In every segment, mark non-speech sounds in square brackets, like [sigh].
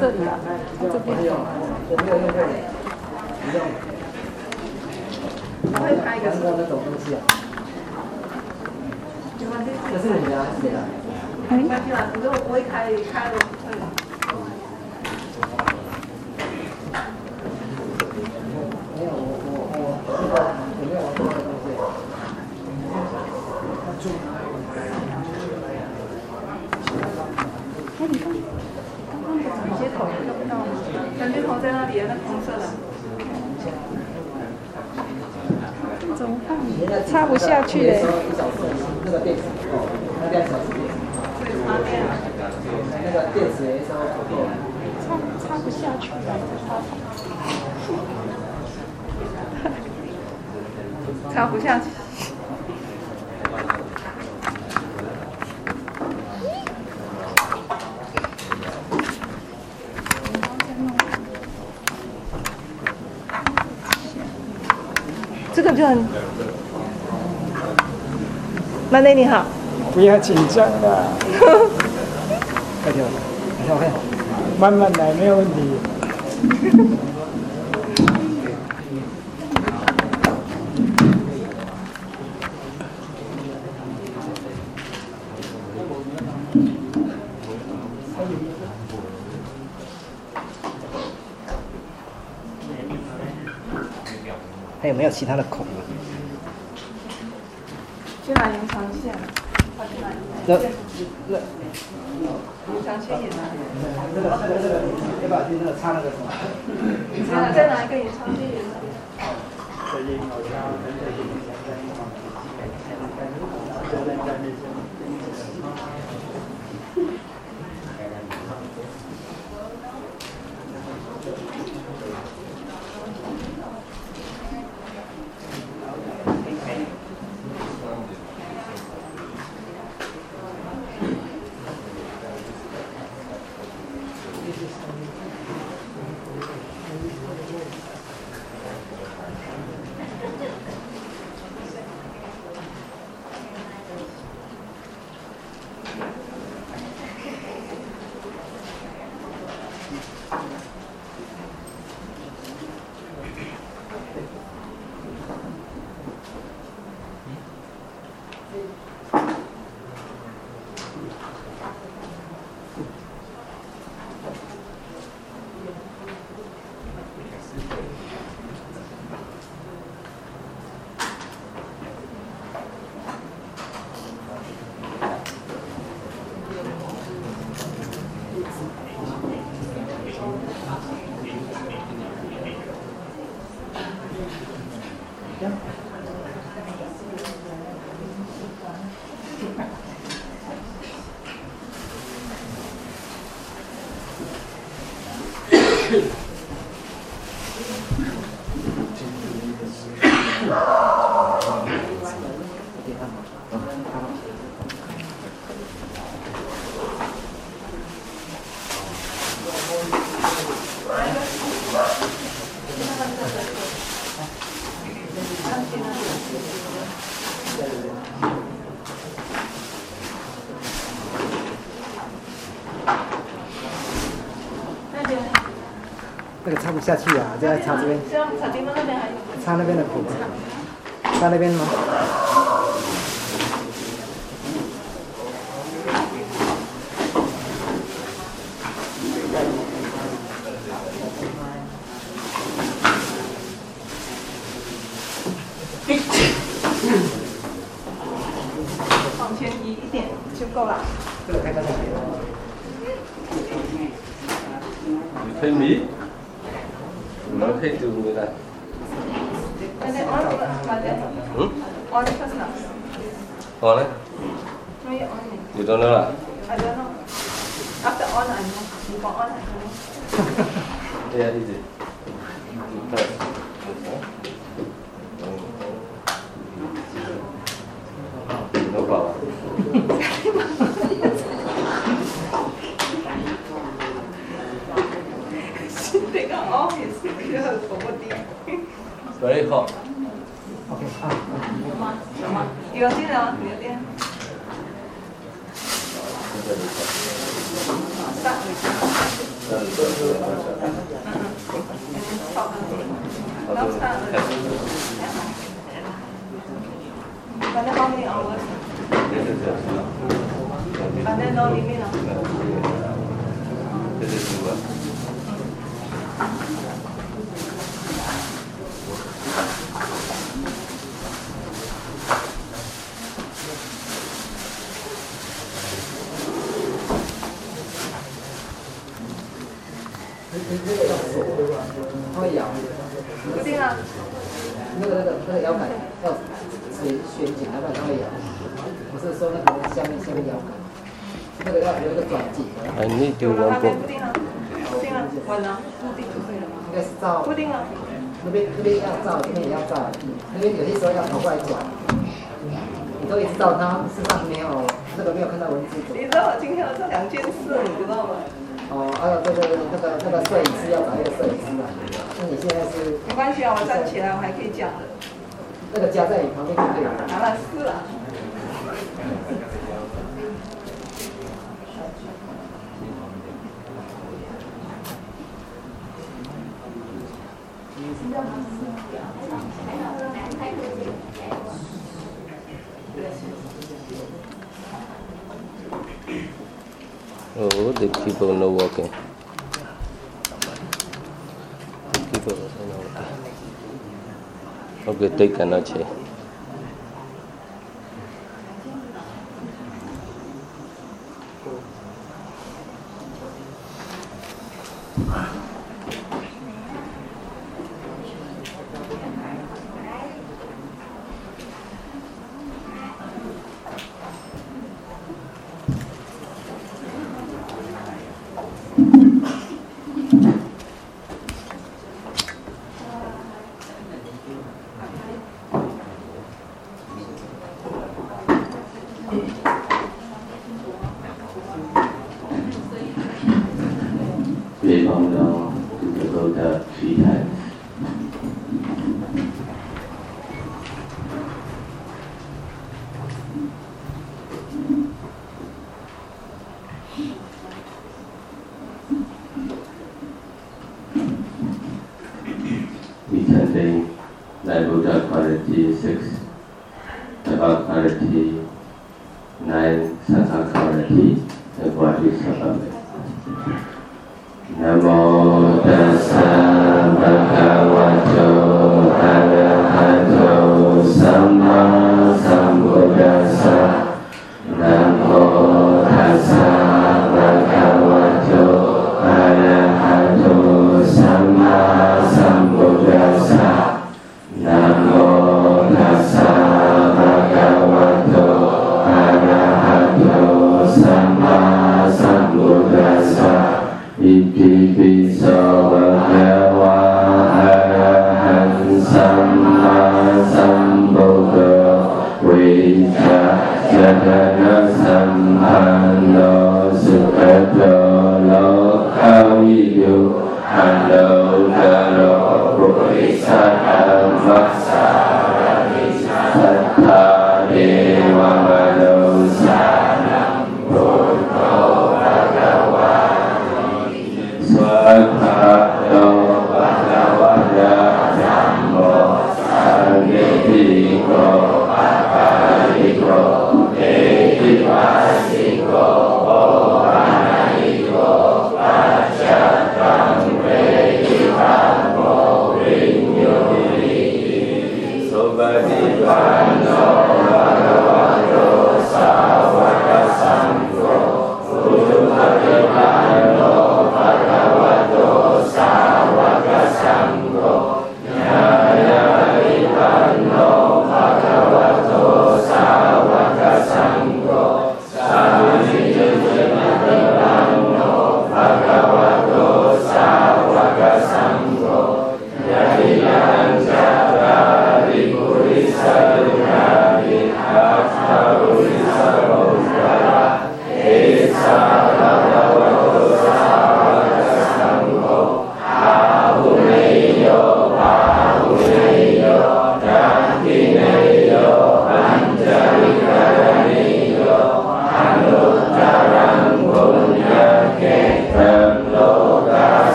这里啊，这边。我没有用过，不用。我会拍一个。韩国那种东西啊。这是你的还是谁的？哎，没关系啦，可是我不会开开了。没有，我我我这个有没有玩过这个东西？哎，你看，有些头看不到吗？感觉头在那里，那红色的。怎么办？插不下去嘞。一小时那个电池哦，那两小时电池，哪边啊？那个电池也是要不够。插插不下去了，插不下去。这个就很。曼内你好，不要紧张啦，快点，快点，快点。慢慢来，没有问题。还有没有其他的孔嗯这吴牵引的，那个那个一把那个唱那个什么，你唱再拿一个吴牵引的。看不下去啊，就要插这边。插那边的苦。插那边的吗？đây là đi gì Đây. nó bảo这个 on 也是个什么地？ very hot Okay, take another chair.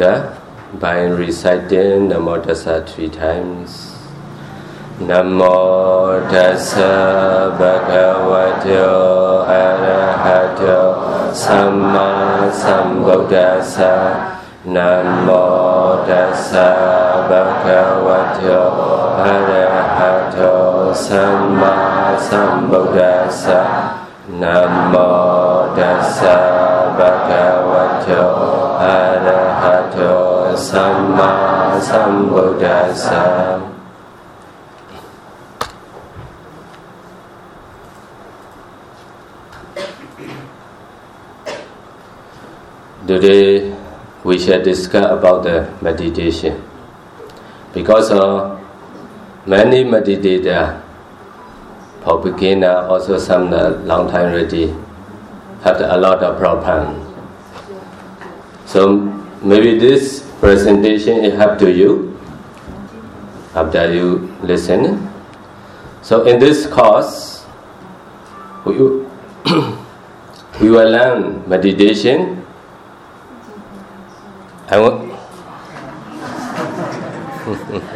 By reciting Namo Tassa three times. Namo Tassa Bhagavato Arahato Samma Sambuddhassa Namo Tassa Bhagavato Arahato Samma Sambuddhassa Namo Tassa Bhagavato Today we shall discuss about the meditation because uh, many meditators for beginner also some uh, long time already have a lot of problem. So maybe this presentation is help to you after you listen. So in this course, we will, [coughs] will learn meditation. I want. [laughs]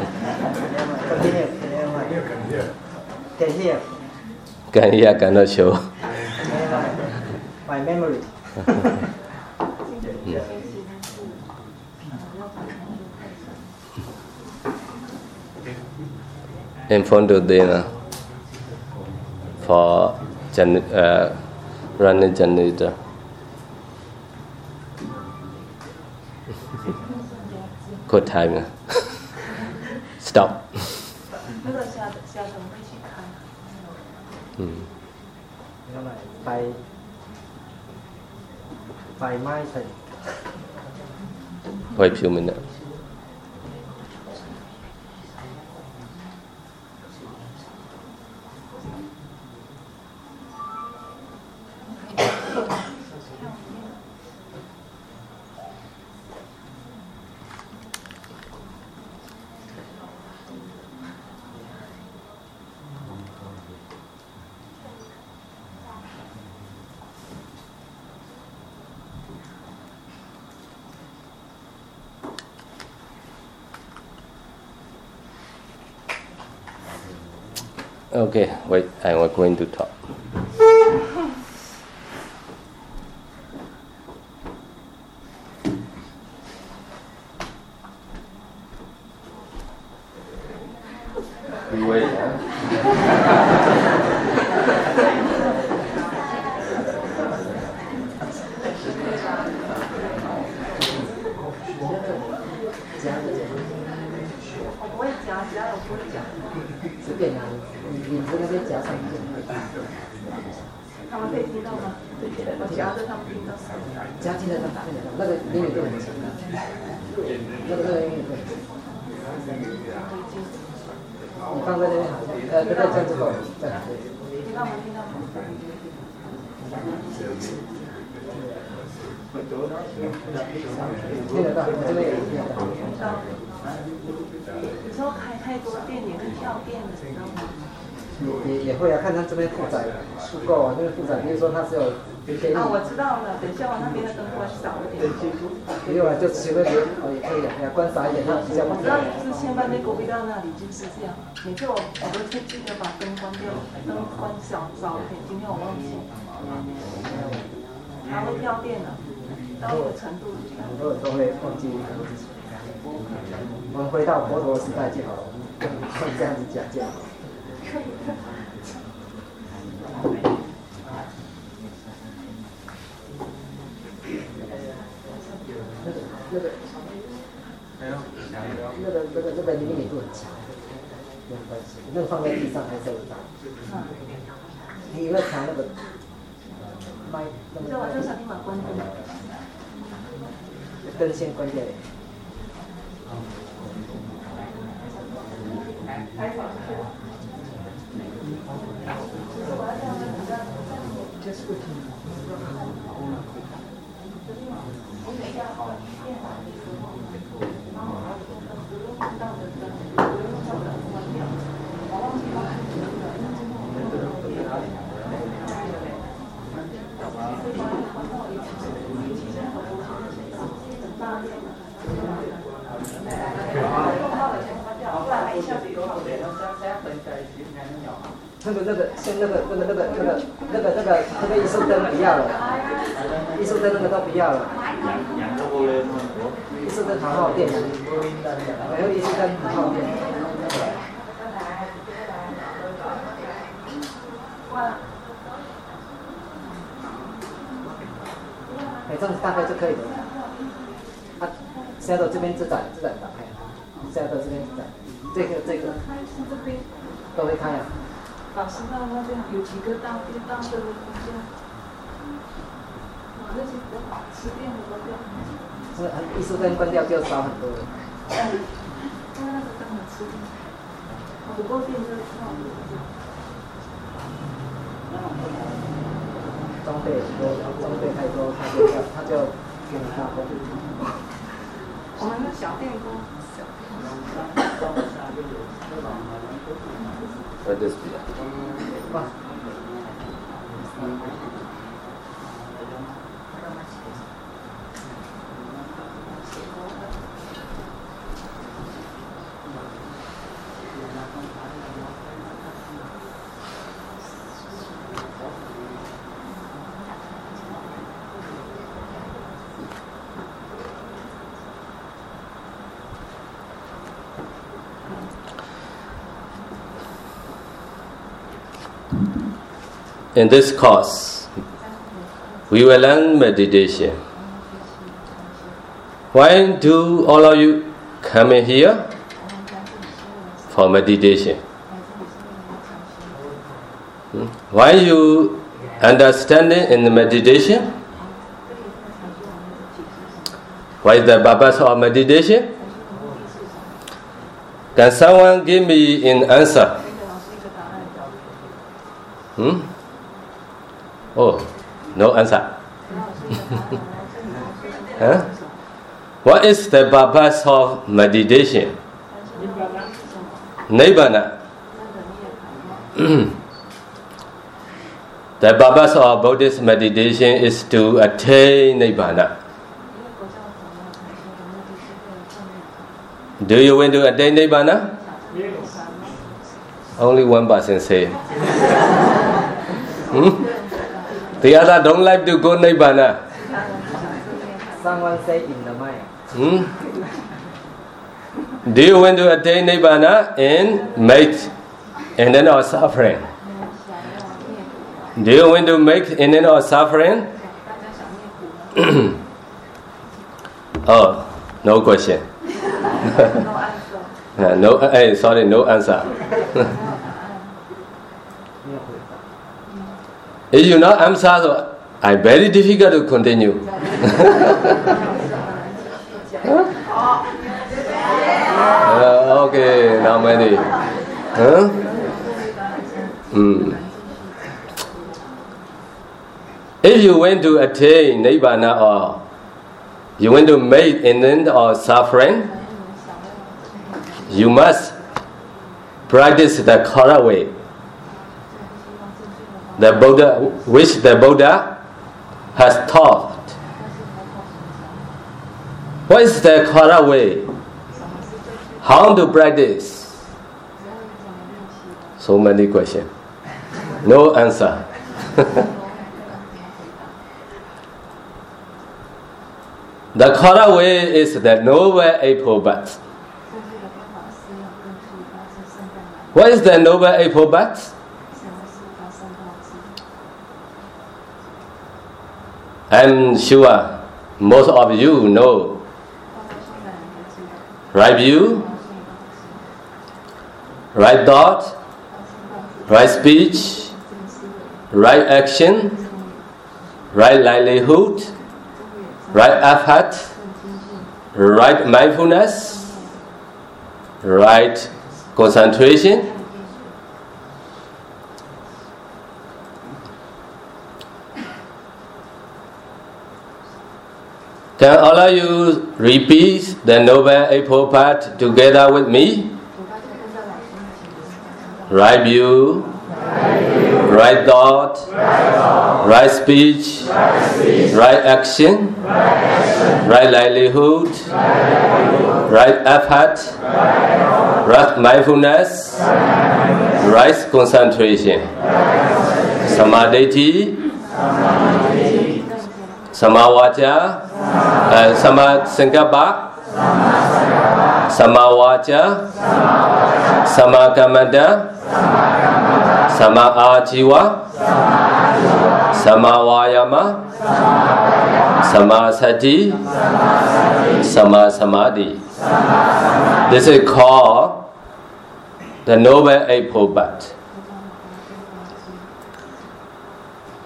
can here. Can hear, cannot show. My memory. [laughs] In front of dinner for gen uh, running generator. Good time. Stop. ไปไฟไหม้เสร็จ 快票面了。Okay, wait, I'm going to talk. 每次我我都会记得把灯关掉，灯关小少一点。今天我忘记，还会跳电的，到一个程度。很多人都会忘记我们回到佛陀时代就好了，像这样子讲就好。那个那个那个那个那个灵敏度很强，没有关系，那个放在地上还收得到。你有没有调那个麦？那所以我个就想立马关灯。灯先关掉。那个那个先那个那个那个那个那个那个那个艺术灯不要了，艺术灯那个都不要了。艺术灯好耗电的，没有艺术灯很耗电。哎，这样子大概就可以了。啊，现在到这边这盏这盏打开，现在到这边这盏，这个这个都会开啊。老师那那边有几个大电大灯的很多，是，一时间关掉就少很多。嗯，不够电就了。装备多，装备太多他就他就给你。我们的小电锅。我这边，哇。In this course, we will learn meditation. Why do all of you come in here? For meditation. Hmm? Why you understanding in the meditation? What is the purpose of meditation? Can someone give me an answer? Hmm? Oh, no answer. [laughs] huh? What is the purpose of meditation? Nibbana. [clears throat] the purpose of Buddhist meditation is to attain Nibbana. Do you want to attain Nibbana? Only one person say. [laughs] The other don't like to go Nibbana. Someone say in the mind. Hmm? Do you want to attain Nibbana and make and then or suffering? Do you want to make and then or suffering? [clears throat] oh, no question. [laughs] No answer. [laughs] No, eh, sorry, no answer. [laughs] you not answer, so I very difficult to continue. [laughs] uh, okay, now many. Huh? Mm. If you want to attain Nibbana or you want to make an end of suffering, you must practice the correct way. The Buddha, which the Buddha has taught. What is the correct way? How to practice? So many questions. No answer. [laughs] the correct way is the noble eightfold path. What is the noble eightfold path? I'm sure most of you know. Right view, right thought, right speech, right action, right livelihood, right effort, right mindfulness, right concentration. Can all of you repeat the Noble Eightfold Path together with me? Right view, right thought, right speech, right action, right livelihood, right effort, right mindfulness, right concentration, samadhi, samawaja, uh, sama sangkapa, samawaja, sama kamanda, sama ajiwa, sama wayama, sama sati, sama samadhi. This is called the Noble Eightfold Path.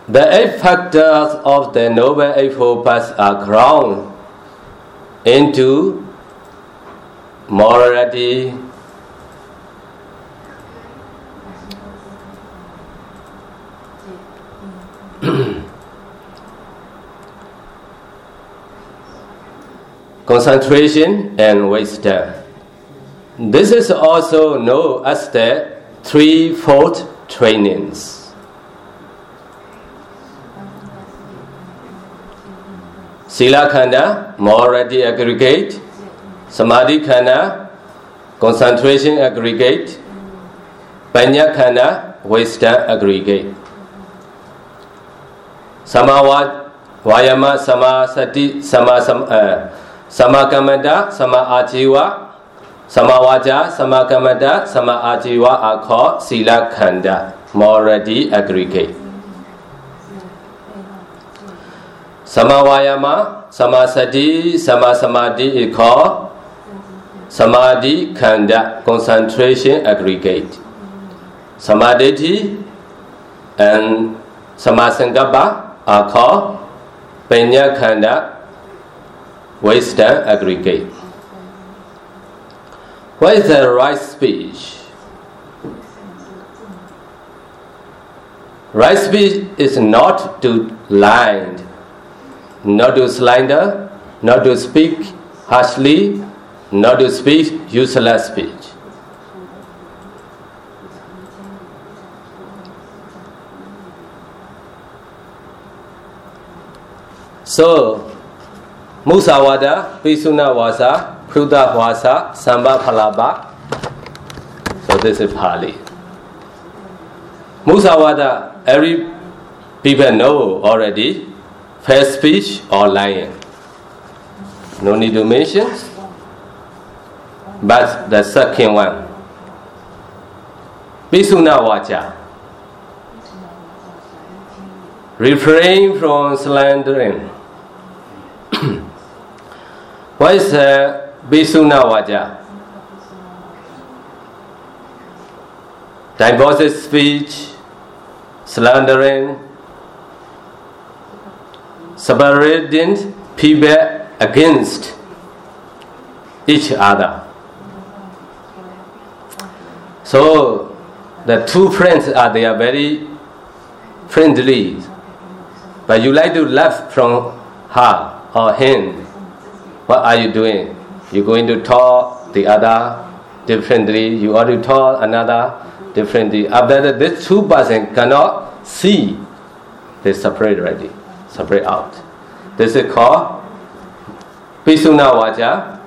The eight factors of the Noble Eightfold Path are ground into morality, [clears throat] concentration and wisdom. This is also known as the threefold trainings. Sila khanda, morality aggregate, samadhi khanda, concentration aggregate, panya khanda, wisdom aggregate. Samawa, vayama, sama sati, sama sama, uh, sama kamada, sama ajiwa, sama ajiwa are called sila khanda, morality aggregate. Sama vayama, sama sati, sama samadhi is called samadhi khanda, concentration aggregate. Samadhi and samasankappa are called panya khanda, wisdom aggregate. What is the right speech? Right speech is not to lie, not to slander, not to speak harshly, not to speak useless speech. So, Musawada, Pisuna Vasa, Pruda Vasa, Samba Phalaba. So this is Pali. Musawada, every people know already. Fair speech or lying. No need to mention. But the second one. Pisuna Vacha. Refrain from slandering. [clears throat] what is uh, Bisuna Vaja? Divorce speech, slandering, separating people against each other. So the two friends are they are very friendly, but you like to laugh from her or him. What are you doing? You're going to talk the other differently. You want to talk another differently. After that, these two person cannot see. They separate already, separate out. This is called Pisuna Vaja,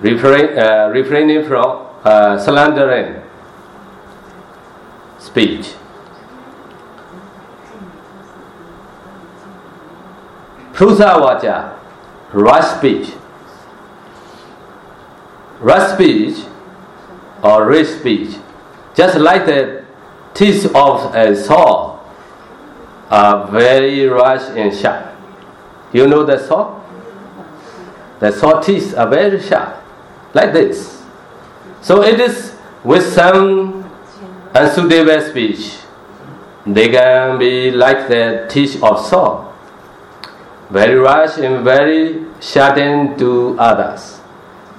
refrain, uh, refraining from uh, slandering speech. Prusa Vaja, right speech. Right speech or rich speech, just like the teeth of a saw, are very rash and sharp. You know the saw? The saw teeth are very sharp, like this. So it is with some unsuitable speech, they can be like the teeth of saw, very rash and very sharpened to others.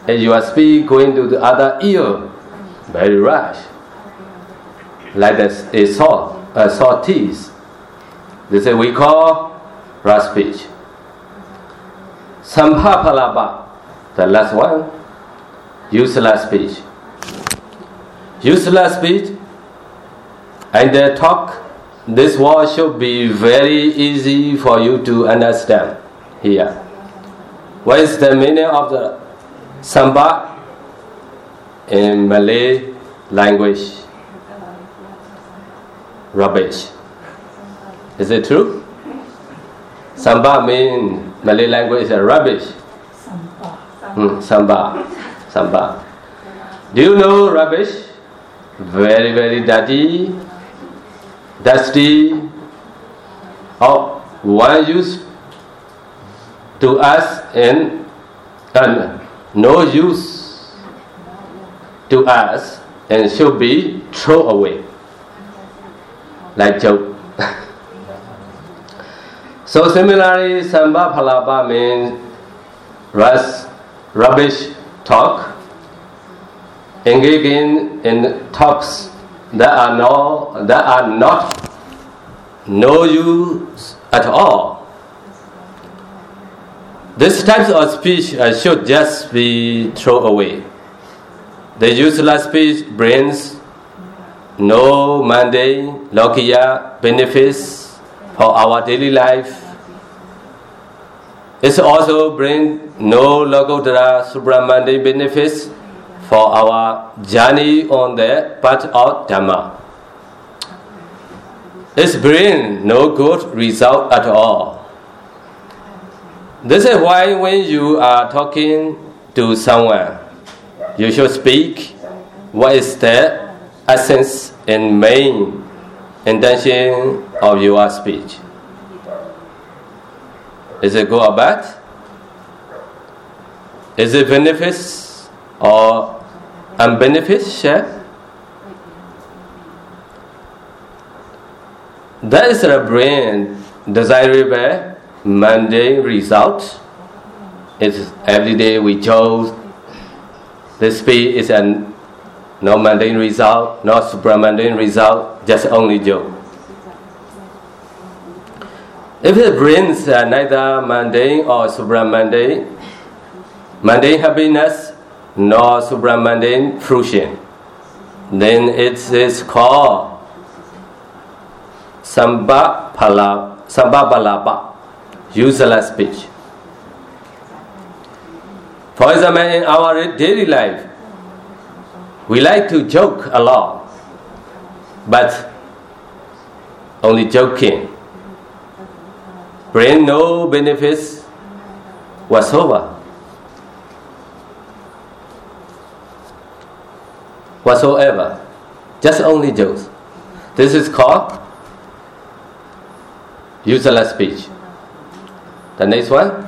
And you are speak going to the other ear, very rash, like a, a saw, a saw teeth. This is we call rash speech. Sampapalapa, the last one, useless speech. Useless speech and the talk, this word should be very easy for you to understand here. What is the meaning of the samba in Malay language? Rubbish. Is it true? Samba means Malay language is rubbish. Hmm, samba. Samba. Do you know rubbish? Very, very dirty, dusty. Oh, one use to us and, and no use to us and should be thrown away. Like joke. So similarly, samba palapa means rus, rubbish talk, engaging in talks that are no that are not no use at all. This types of speech uh, should just be thrown away. The useless speech brings no mundane, lokiya benefits for our daily life. It also brings no lokuttara supramundane benefits for our journey on the path of Dhamma. It brings no good result at all. This is why when you are talking to someone, you should speak what is the essence and main intention of your speech. Is it good or bad? Is it benefits or unbeneficial? That is the brain desirable mundane result. It's every day we chose. The speed is a no mundane result, no supramundane result, just only joke. If it brings are neither mundane or supramundane, mundane happiness nor supramundane fruition, then it is called samba pala samba balaba, useless speech. For example, in our daily life, we like to joke a lot, but only joking bring no benefits whatsoever. Whatsoever. Just only jokes. This is called useless speech. The next one,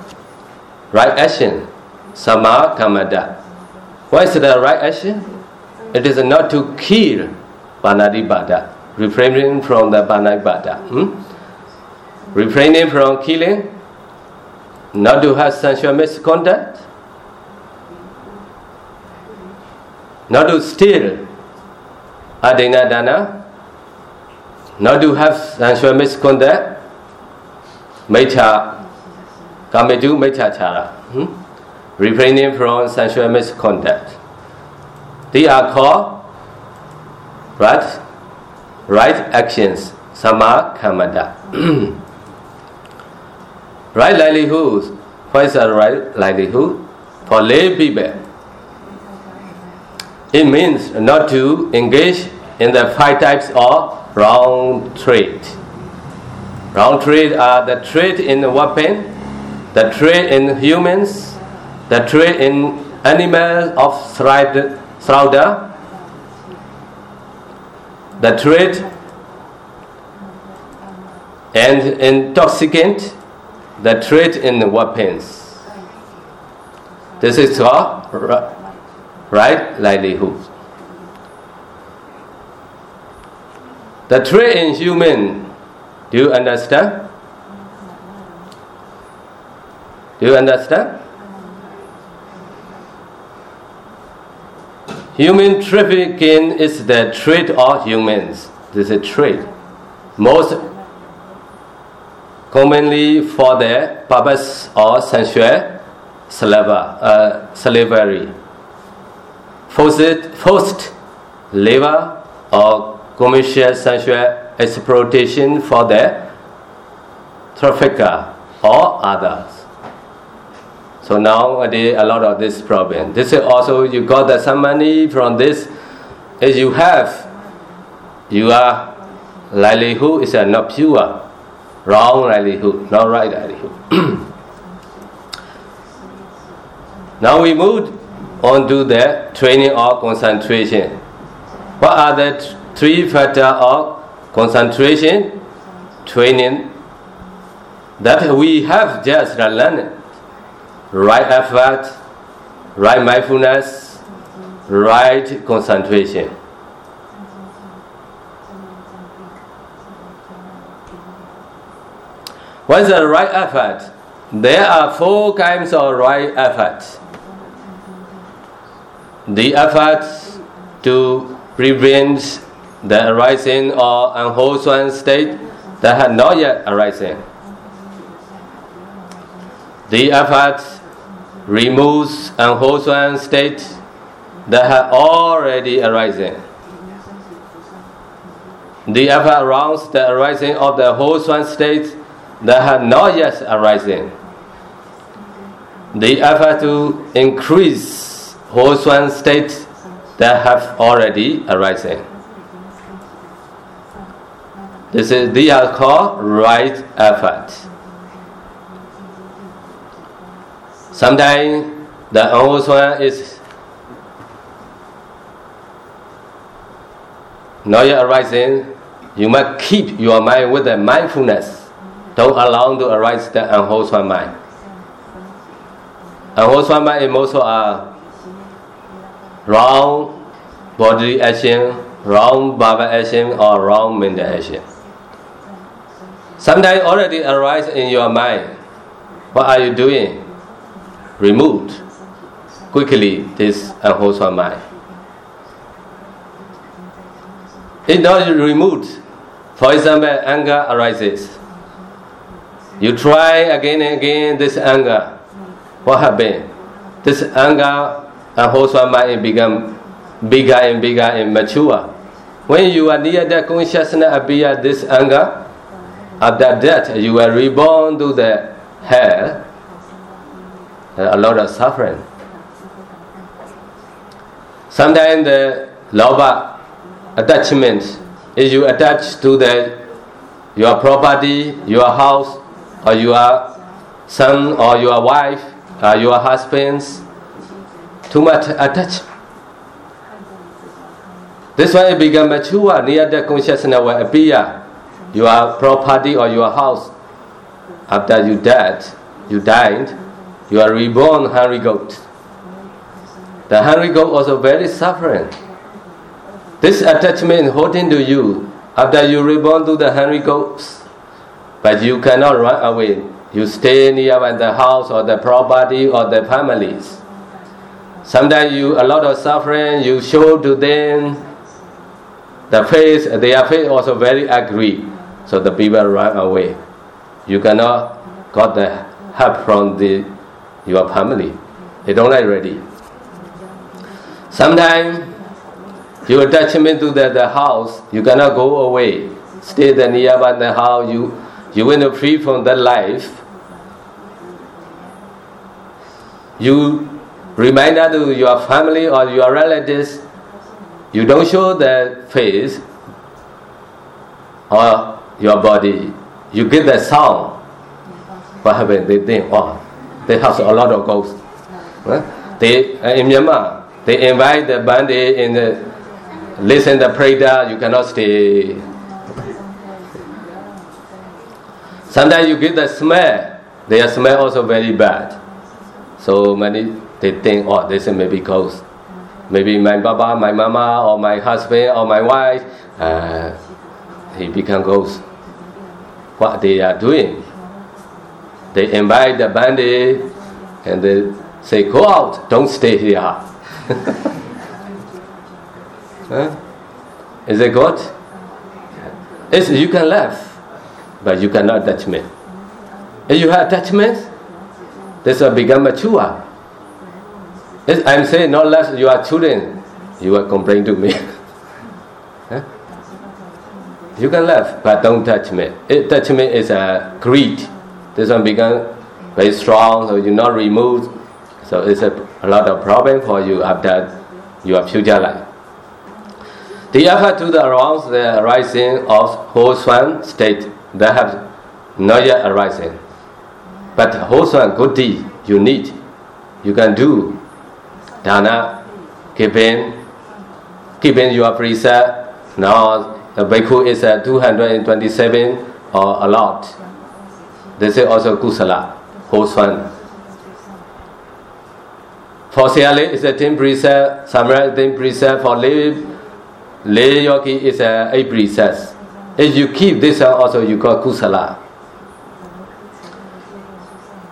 right action. Sama kamada. What is the right action? It is not to kill banadi refraining from the banadi Hmm? refraining from killing not to have sensual misconduct, not to steal adina dana, not to have sensual misconduct, mecha, kamedu mecha chara, hmm? refraining from sensual misconduct. They are called right, right actions, sama kamada. [clears throat] right livelihood. What is a right livelihood? For lay people, it means not to engage in the five types of wrong trade. Wrong trade are the trade in weapon, the trade in humans, the trade in animals of slaughter, the trade and intoxicant, the trade in weapons. This is called right livelihood. The trade in human, do you understand? Do you understand? Human trafficking is the trade of humans. This is a trade. Most commonly for the purpose of sensual uh, slavery. Forced, forced labor or commercial sensual exploitation for the trafficker or others. So nowadays a lot of this problem. This is also you got some money from this. As you have, you are livelihood is not pure, wrong livelihood, not right livelihood. [clears throat] now we move on to the training of concentration. What are the three factors of concentration training that we have just learned? Right effort, right mindfulness, right concentration. What is the right effort? There are four kinds of right effort. The effort to prevent the arising or unwholesome state that had not yet arisen. The effort removes unwholesome state that have already arisen. The effort arouse the arising of the wholesome state that have not yet arisen. The effort to increase wholesome state that have already arisen. This is they are called right effort. Sometimes the unwholesome is not yet arising. You must keep your mind with the mindfulness. Don't allow to arise the unwholesome mind. Unwholesome mind is also a wrong body action, wrong verbal action, or wrong mental action. Sometimes already arise in your mind. What are you doing? Removed quickly this unwholesome mind. It not removed. For example, anger arises. You try again and again this anger. What happened? This anger unwholesome mind become bigger and bigger and mature. When you are near that consciousness appear this anger, after that you are reborn to the hell Uh, a lot of suffering. Sometimes the love attachment is you attach to the your property, your house, or your son or your wife, or your husbands. Too much attach. This one become mature, near the consciousness will appear. Your property or your house after you died, you died you are reborn hungry goat. The hungry goat also very suffering. This attachment holding to you after you reborn to the hungry goats, but you cannot run away you stay nearby the house or the property or the families. Sometimes you a lot of suffering, you show to them the face, their face also very ugly, so the people run away. You cannot got the help from the your family. They don't like ready. Sometimes you attachment to the, the house, you cannot go away. Stay the nearby the house, you you want to free from that life. You reminder to your family or your relatives, you don't show the face or your body. You give the sound. What happened? They think, oh, they have a lot of ghosts. They in Myanmar, they invite the bandit in the listen the prayer. You cannot stay. Sometimes you get the smell. Their smell also very bad. So many they think, oh, this is maybe ghost. Maybe my baba, my mama, or my husband, or my wife, uh, he become ghost. What they are doing? They invite the bandit and they say, go out, don't stay here. [laughs] huh? Is it good? It's, you can laugh, but you cannot touch me. If you have attachment, this will become mature. If I'm saying not less you are children, you will complain to me. [laughs] huh? You can laugh, but don't touch me. It, touch me is a greed. This one become very strong, so you not removed. So it's a, a lot of problem for you after your future life. The effort to the arouse the arising of whole state that have not yet arising. But whole swan good deed you need, you can do. Dana, giving, keeping your precept. Now the bhikkhu is at 227 or a lot. This say oh, also kusala, whole swan. For Sayalay is a 10 precept, Samara 10 precept, for lay, lay yogi is a 8 precepts. If you keep this also you call kusala.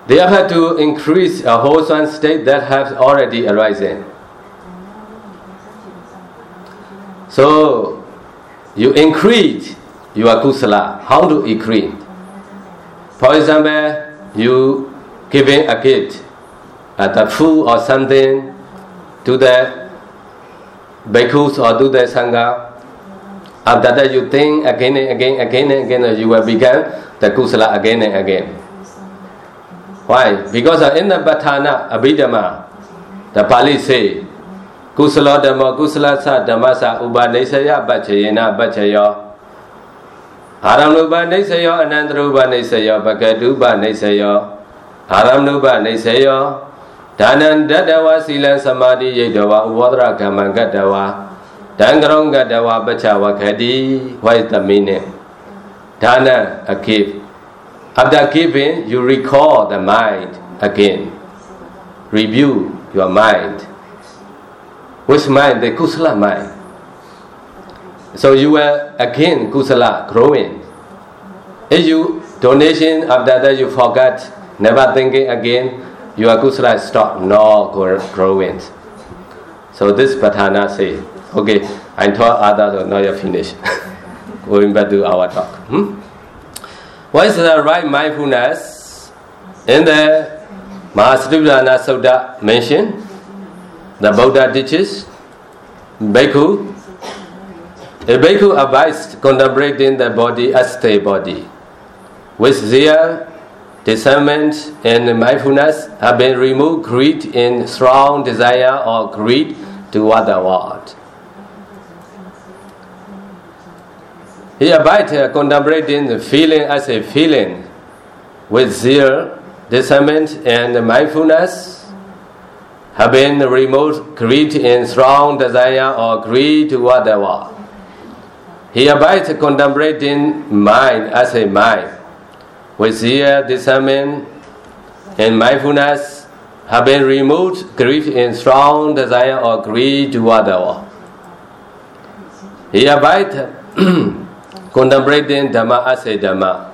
They have to increase a whole swan state that has already arisen. So you increase your kusala. How to increase? For example, you giving a gift at the food or something to the bhikkhus or to the sangha. After that, you think again and again, again and again, you will begin the kusala again and again. Why? Because in the Bhatana Abhidhamma, the Pali say, Kusala Dhamma Kusala Sa Dhamma Sa Bhajayo Aramnupa Nisayo Anantarupa Nisayo Bhagatupa Nisayo Aramnupa Nisayo Danan Dadawa Silan Samadhi Yedawa Uwadra Kamman Gadawa Dangarong Gadawa meaning? Dana, a gift. After giving, you recall the mind again. Review your mind. Which mind? The kusala mind. So you will again kusala growing. If you donation after that you forget, never thinking again, your kusala stop not growing. So this patana say, okay, I told others, now you're finished. Going back to our talk. Hmm? What is the right mindfulness? In the Mahasatipatthana Sutta mentioned, the Buddha teaches, Bhikkhu, a Bhikkhu abides contemplating the body as a body. With their discernment and mindfulness have been removed greed in strong desire or greed toward the world. He abides contemplating the feeling as a feeling with zeal, discernment, and mindfulness have been removed greed in strong desire or greed toward the world. He abides contemplating mind as a mind with zeal, discernment, and mindfulness have been removed grief in strong desire or greed toward the. He abides [clears throat] contemplating Dhamma as a Dhamma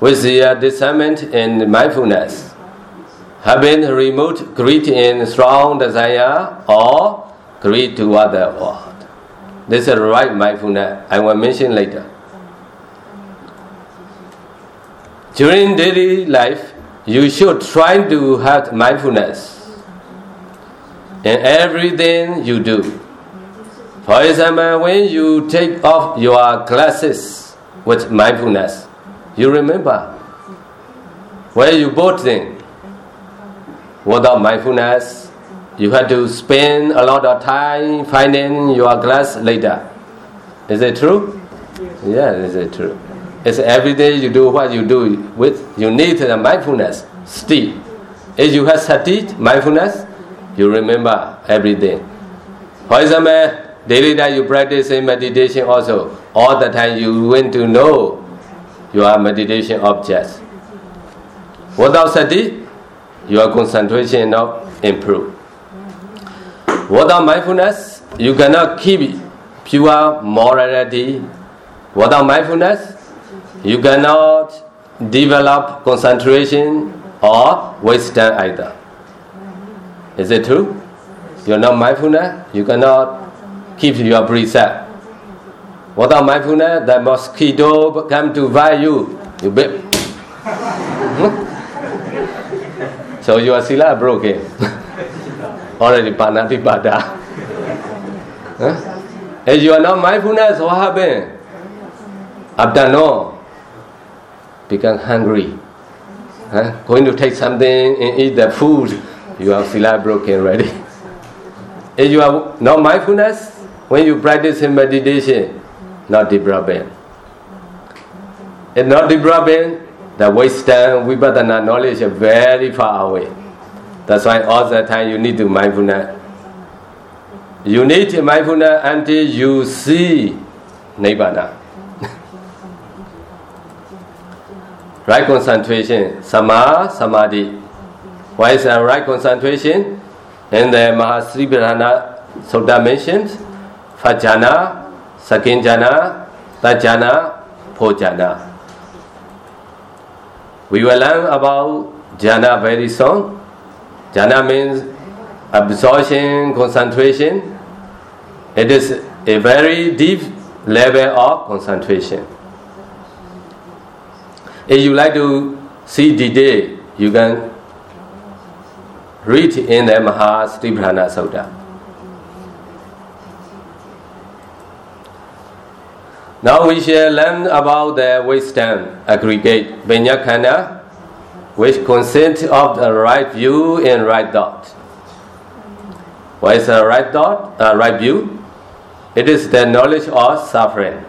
with the discernment and mindfulness, having removed greed and strong desire or greed toward world. This is right mindfulness. I will mention later. During daily life, you should try to have mindfulness in everything you do. For example, when you take off your glasses with mindfulness, you remember where you bought them. Without mindfulness, you had to spend a lot of time finding your glass later. Is it true? Yes. Yeah, is it true? It's every day you do what you do with you need the mindfulness still. If you have studied mindfulness, you remember everything. For example, daily that you practice in meditation also, all the time you want to know your meditation objects. Without study, your concentration not improve. Without mindfulness, you cannot keep pure morality. Without mindfulness, you cannot develop concentration or wisdom either. Is it true? You're not mindfulness, you cannot keep your precept. Without mindfulness, the mosquito come to bite you, So you bit. [laughs] so your sila broken. [laughs] Already panatipada. huh? If you are not mindfulness, what happened? After no, become hungry. Huh? Going to take something and eat the food, you are sila broken already. If you are not mindfulness, when you practice in meditation, not developing. If not developing, the wisdom, vipassana knowledge is very far away. That's why all the time you need to mindfulness. You need mindfulness until you see nibbana. [laughs] right concentration, sama samadhi. Is that right concentration? In the Mahasri Mahasripurana Sutta mentions, Fajana, Sakinjana, Tajana, Phojana. We will learn about jhana very soon. Jhana means absorption, concentration. It is a very deep level of concentration. If you like to see the day, you can read in the Mahasripurana Sutta. Now we shall learn about the wisdom aggregate Vinyakana, which consists of the right view and right thought. What is the right thought, uh, right view? It is the knowledge of suffering.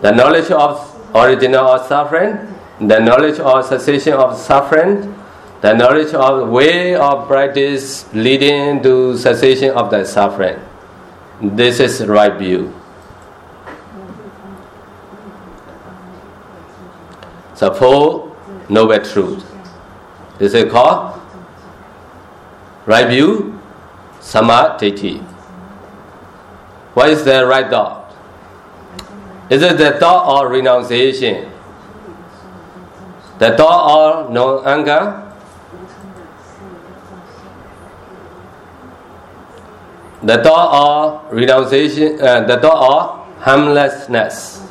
The knowledge of original of suffering, the knowledge of cessation of suffering, the knowledge of the way of practice leading to cessation of the suffering. This is right view. the Noble Truth. This is called right view, samadhi. What is the right thought? Is it the thought of renunciation? The thought of no anger? The thought of renunciation, uh, the thought of harmlessness.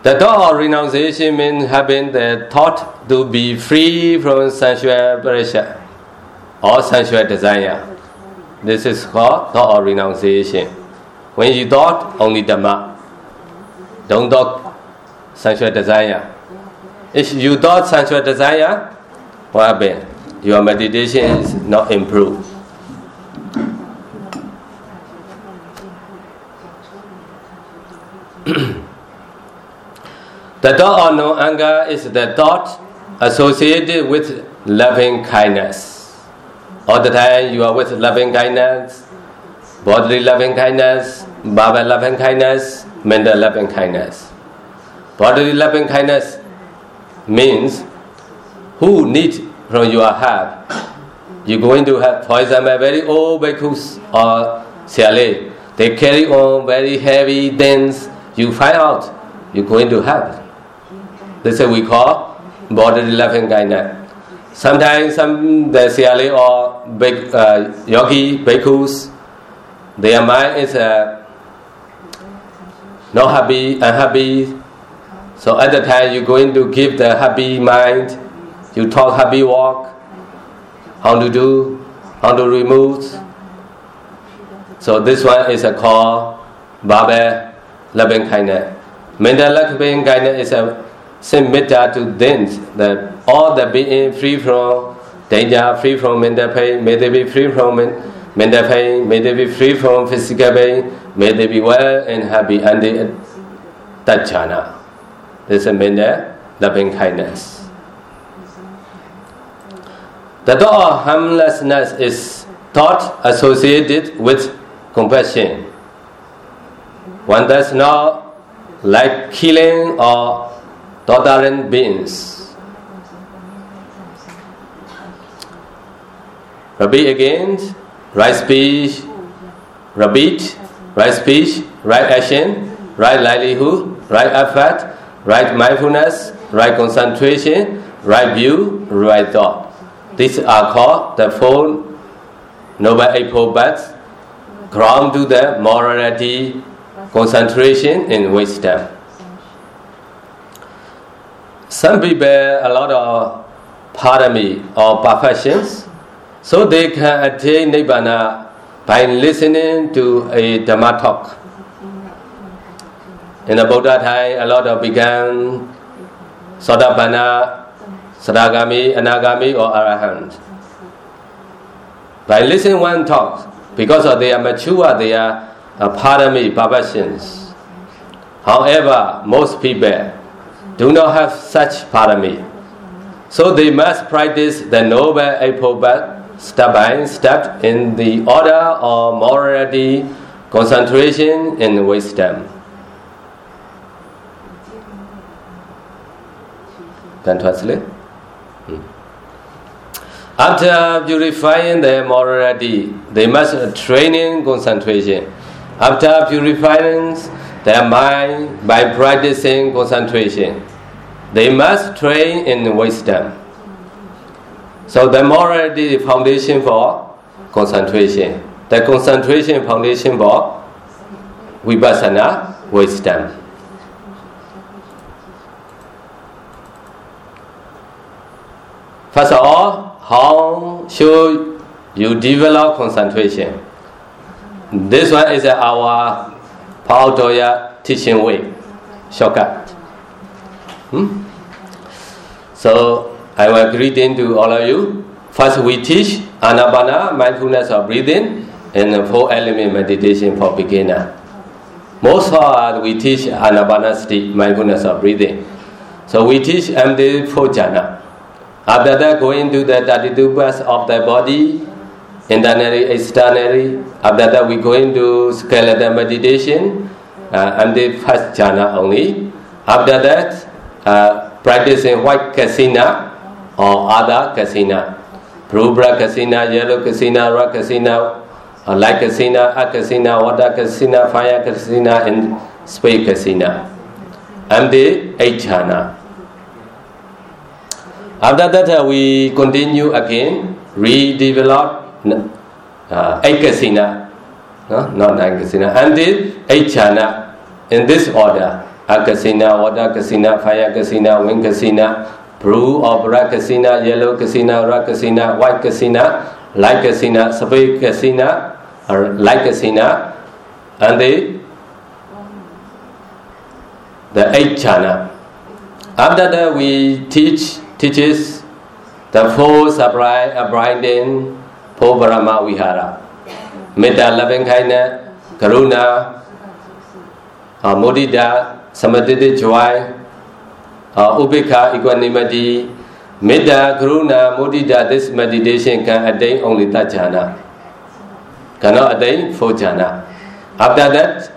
The thought of renunciation means having the thought to be free from sensual pressure or sensual desire. This is called thought of renunciation. When you thought only Dhamma, don't thought sensual desire. If you thought sensual desire, what happened? Your meditation is not improved. [clears throat] The thought of no anger is the thought associated with loving kindness. All the time you are with loving kindness, bodily loving kindness, Baba loving kindness, mental loving kindness. Bodily loving kindness means who need from your help. You're going to have, for example, very old bhikkhus or sayalay. They carry on very heavy things. You find out you're going to help. This is we call bodily loving kindness. Sometimes some the Sayalay or big uh, yogi, bhikkhus, their mind is uh, not happy, unhappy. So at the time you're going to give the happy mind, you talk happy walk, how to do, how to remove. So this one is a call Baba loving kindness. Mental loving kindness is a send metta to them that all the being eh, free from danger, free from mental pain, may they be free from mental pain, may they be free from physical pain, may they be well and happy and the tajana. This is mental loving kindness. The thought of harmlessness is thought associated with compassion. One does not like killing or tolerant beings. Repeat again, right speech, repeat, right speech, right action, right livelihood, right effort, right mindfulness, right concentration, right view, right thought. These are called the four Noble Eightfold Paths, ground to the morality, concentration, and wisdom. Some people a lot of parami or perfections, so they can attain nibbana by listening to a dhamma talk. In the Buddha time, a lot of began Sotapanna, Sadagami, Anagami, or Arahant. By listening one talk, because of they are mature, they are parami, perfections. However, most people do not have such parami. So they must practice the Noble Path step by step in the order of morality, concentration, and wisdom. Can translate? Hmm. After purifying their morality, they must train in concentration. After purifying their mind by practicing concentration, they must train in wisdom. So the morality is foundation for concentration. The concentration foundation for vipassana wisdom. First of all, how should you develop concentration? This one is our Pa-Auk Tawya teaching way, shortcut. So I will greeting to all of you. First, we teach Anapana, mindfulness of breathing, and four element meditation for beginner. Most of us we teach Anabana Anapanasati, mindfulness of breathing. So we teach MD four jhana. After that, going to the 32 parts of the body, internally, externally. After that, we go into skeletal meditation, uh, and the first jhana only. After that, uh, practicing white kasina or other kasina. Rubra kasina, yellow kasina, red kasina, uh, light kasina, earth kasina, water kasina, fire kasina, and space kasina. And the eight jhana. After that, uh, we continue again, redevelop uh, eight kasina, no? not kasina, until eight jhana in this order. Akasina, water kasina, fire kasina, wind kasina, blue or black kasina, yellow kasina, red kasina, white kasina, light kasina, space kasina, or light kasina, and the the eight jhana. After that, we teach teaches the four supply abiding four Brahma Vihara. Metta, loving kindness, Karuna, uh, Mudita, Samadhi, joy, uh, Ubeka, equanimity, Metta, Karuna, Mudita, this meditation can attain only that jhana. Cannot attain. After that,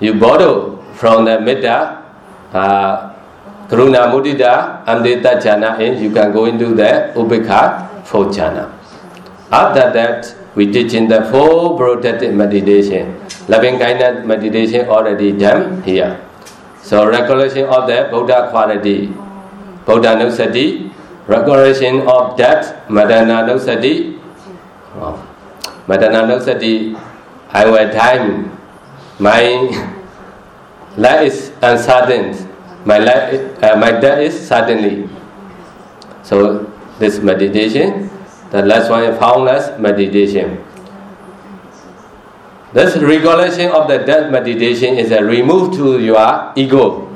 you borrow from the Metta, uh, Karuna Mudita Amrita jhana and you can go into the Ubekha four. After that, we teach in the four protective meditation. Loving kindness meditation already done here. So recollection of the Buddha quality, Buddha Nusati, recollection of that Madana Nusati, oh, Madana Nusati, I will time, my [laughs] life is uncertain, my life, uh, my death is suddenly. So this meditation, the last one is foundless meditation. This regulation of the death meditation is a remove to your ego.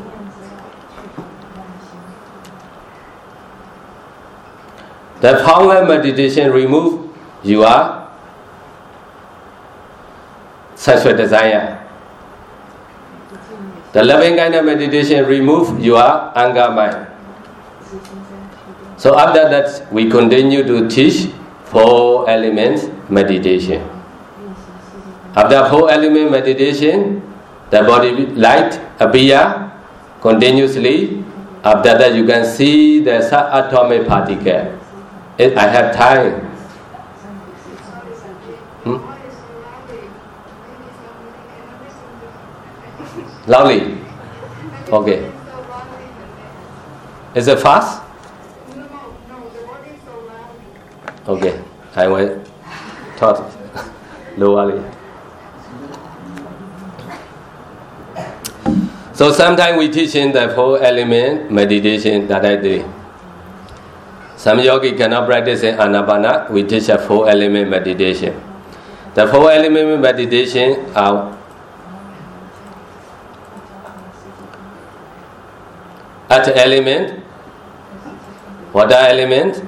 The foundless meditation remove your sexual desire. The loving kind of meditation remove your anger mind. So after that, we continue to teach four elements meditation. After four element meditation, the body light appear continuously. After that, you can see the subatomic particle. If I have time. Hmm? Loudly. Okay. Is it fast? Okay. I will talk lowerly. So sometimes we teach in the four element meditation that I directly. Some yogi cannot practice in anapana, we teach a four element meditation. The four element meditation are earth element, water element,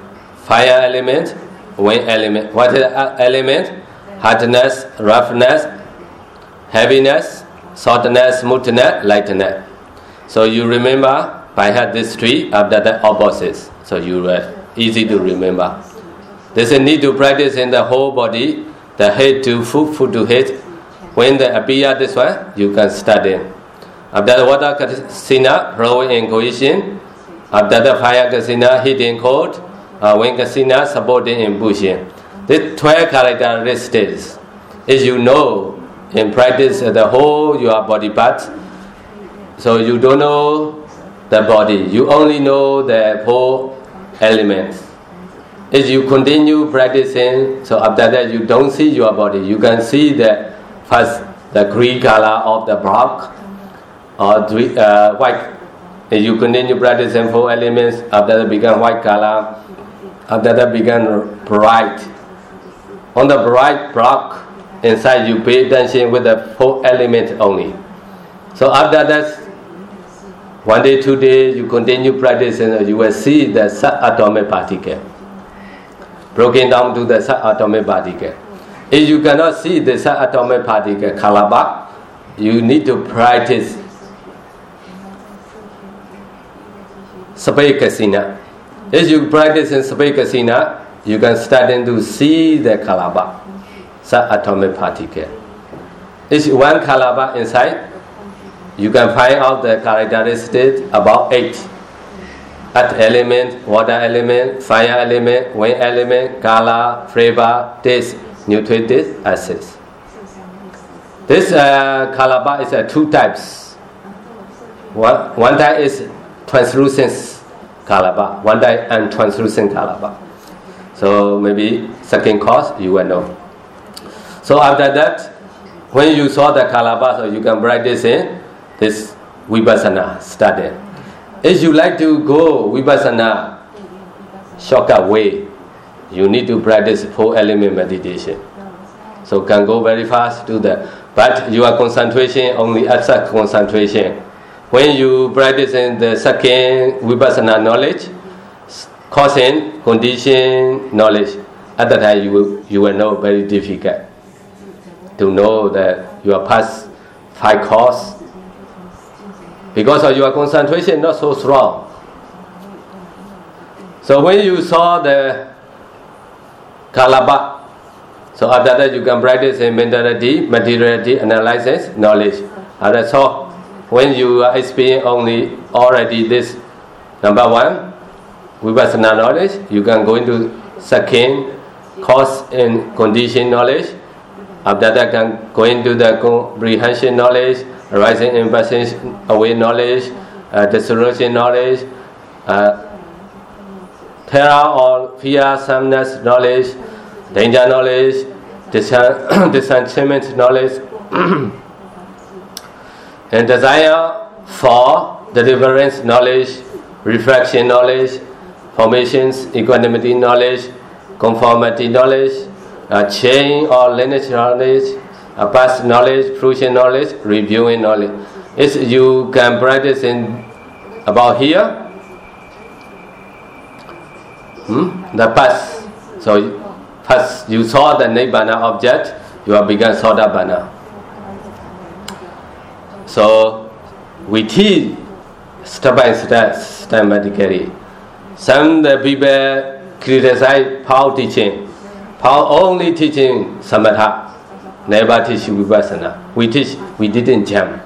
fire element, wind element. What is uh, element? Hardness, roughness, heaviness, softness, smoothness, lightness. So you remember by heart these three after the opposites. So you are easy to remember. There's a need to practice in the whole body, the head to foot, foot to head. When the appear this one, you can start in. After the water kasina, flowing in cohesion. After the fire kasina, heating cold. Uh, when kasina, supporting in pushing. These 12 characteristics, as you know, in practice the whole your body parts. So you don't know the body, you only know the four elements. As you continue practicing, so after that you don't see your body, you can see the first the green color of the block or uh, white. As you continue practicing four elements, after that become white color, after that become bright. On the bright block inside you pay attention with the four element only. So after that, one day, two days, you continue practicing, you will see the subatomic particle broken down to the subatomic particle. If you cannot see the subatomic particle, kalaba, you need to practice. If you practice in Sapekasina, you can start to see the kalaba subatomic particle. Each one kalaba inside, you can find out the characteristics about eight. Earth element, water element, fire element, wind element, color, flavor, taste, nutritive acids. This uh, kalaba is uh, two types. One, one type is translucent kalaba, one day and translucent kalaba. So maybe second course you will know. So after that, when you saw the Kalaba, so you can practice in this vipassana study. If you like to go vipassana shortcut way, you need to practice four element meditation. So can go very fast to that. but your concentration only that concentration. When you practice in the second vipassana knowledge, causing condition knowledge, at that time you will, you will know very difficult to know that you are past five course because of your concentration not so strong. So when you saw the kalaba, so after that you can practice in mentality, materiality, analysis, knowledge. After so when you are experiencing only already this number one, vipassana knowledge, you can go into second cause and condition knowledge after that, can go into the comprehension knowledge. arising in passing away knowledge, uh, dissolution knowledge, uh, terror or fear, sameness knowledge, danger knowledge, disenchantment [coughs] knowledge, [coughs] and desire for deliverance knowledge, refraction knowledge, formations, equanimity knowledge, conformity knowledge, uh, chain or lineage knowledge, uh, past knowledge, fruition knowledge, reviewing knowledge. It's you can practice in about here. Hmm? The past. So first you saw the nibbana object, you have begun Sotapanna. So we teach step by step systematically. Some the people criticize Pa-Auk teaching. Pa-Auk only teaching samatha, never teach vipassana. We teach, we didn't jump.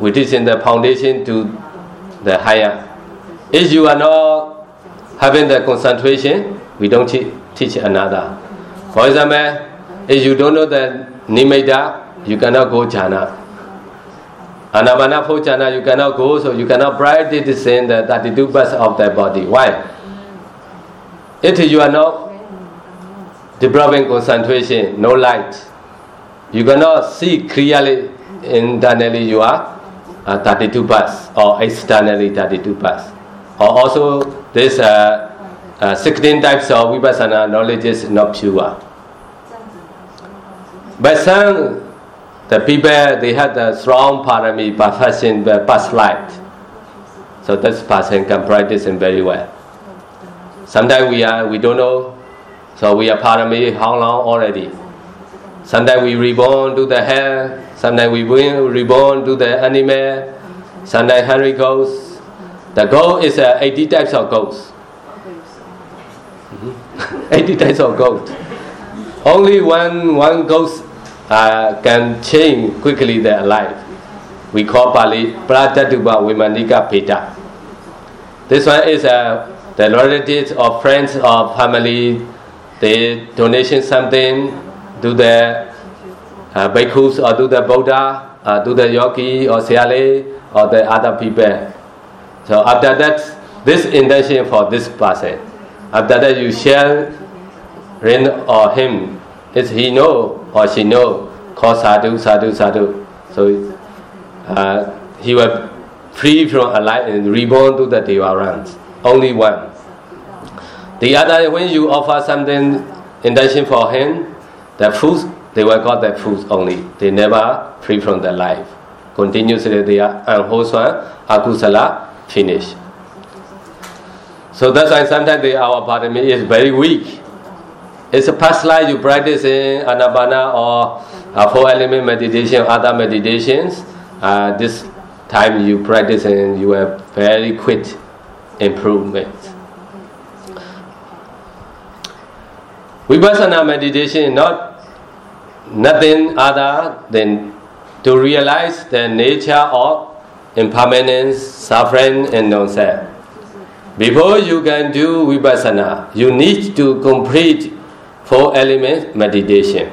We teach in the foundation to the higher. If you are not having the concentration, we don't teach, teach another. For example, if you don't know the nimitta, you cannot go jhana. Anapana jhana, you cannot go, so you cannot bribe the practice that the 32 parts of the body. Why? If you are not developing concentration, no light, you cannot see clearly internally you are uh, 32 parts or externally 32 parts. Or also this uh, uh, 16 types of vipassana knowledge is not pure. But some the people they had a strong parami the past life. So this person can practice very well. Sometimes we are we don't know, so we are parami how long already. Sometimes we reborn to the hair, sometimes we reborn to the animal, sometimes hungry ghosts. The ghost is uh, 80 types of ghosts. [laughs] 80 types of ghosts. Only one one ghost uh, can change quickly their life. We call Pali Pratatuba Vimanika Pita. This one is uh, the relatives or friends or family, they donation something to the uh, bhikkhus or to the Buddha, uh, the yogi or Sayalay or the other people. So after that, this intention for this person. After that, you share him or him. Is he know or she know? Call sadhu, sadhu, sadhu. So uh, he was free from alive and reborn to the Devarans. Only one. The other, when you offer something intention for him, the food, they will got the food only. They never free from the life. Continuously they are unwholesome, akusala, finish. So that's why sometimes our body is very weak. It's a past life you practice in Anabana or uh, four element meditation, other meditations. Uh, this time you practice and you have very quick improvement. Vipassana meditation is not nothing other than to realize the nature of impermanence, suffering, and non-self. Before you can do vipassana, you need to complete four element meditation.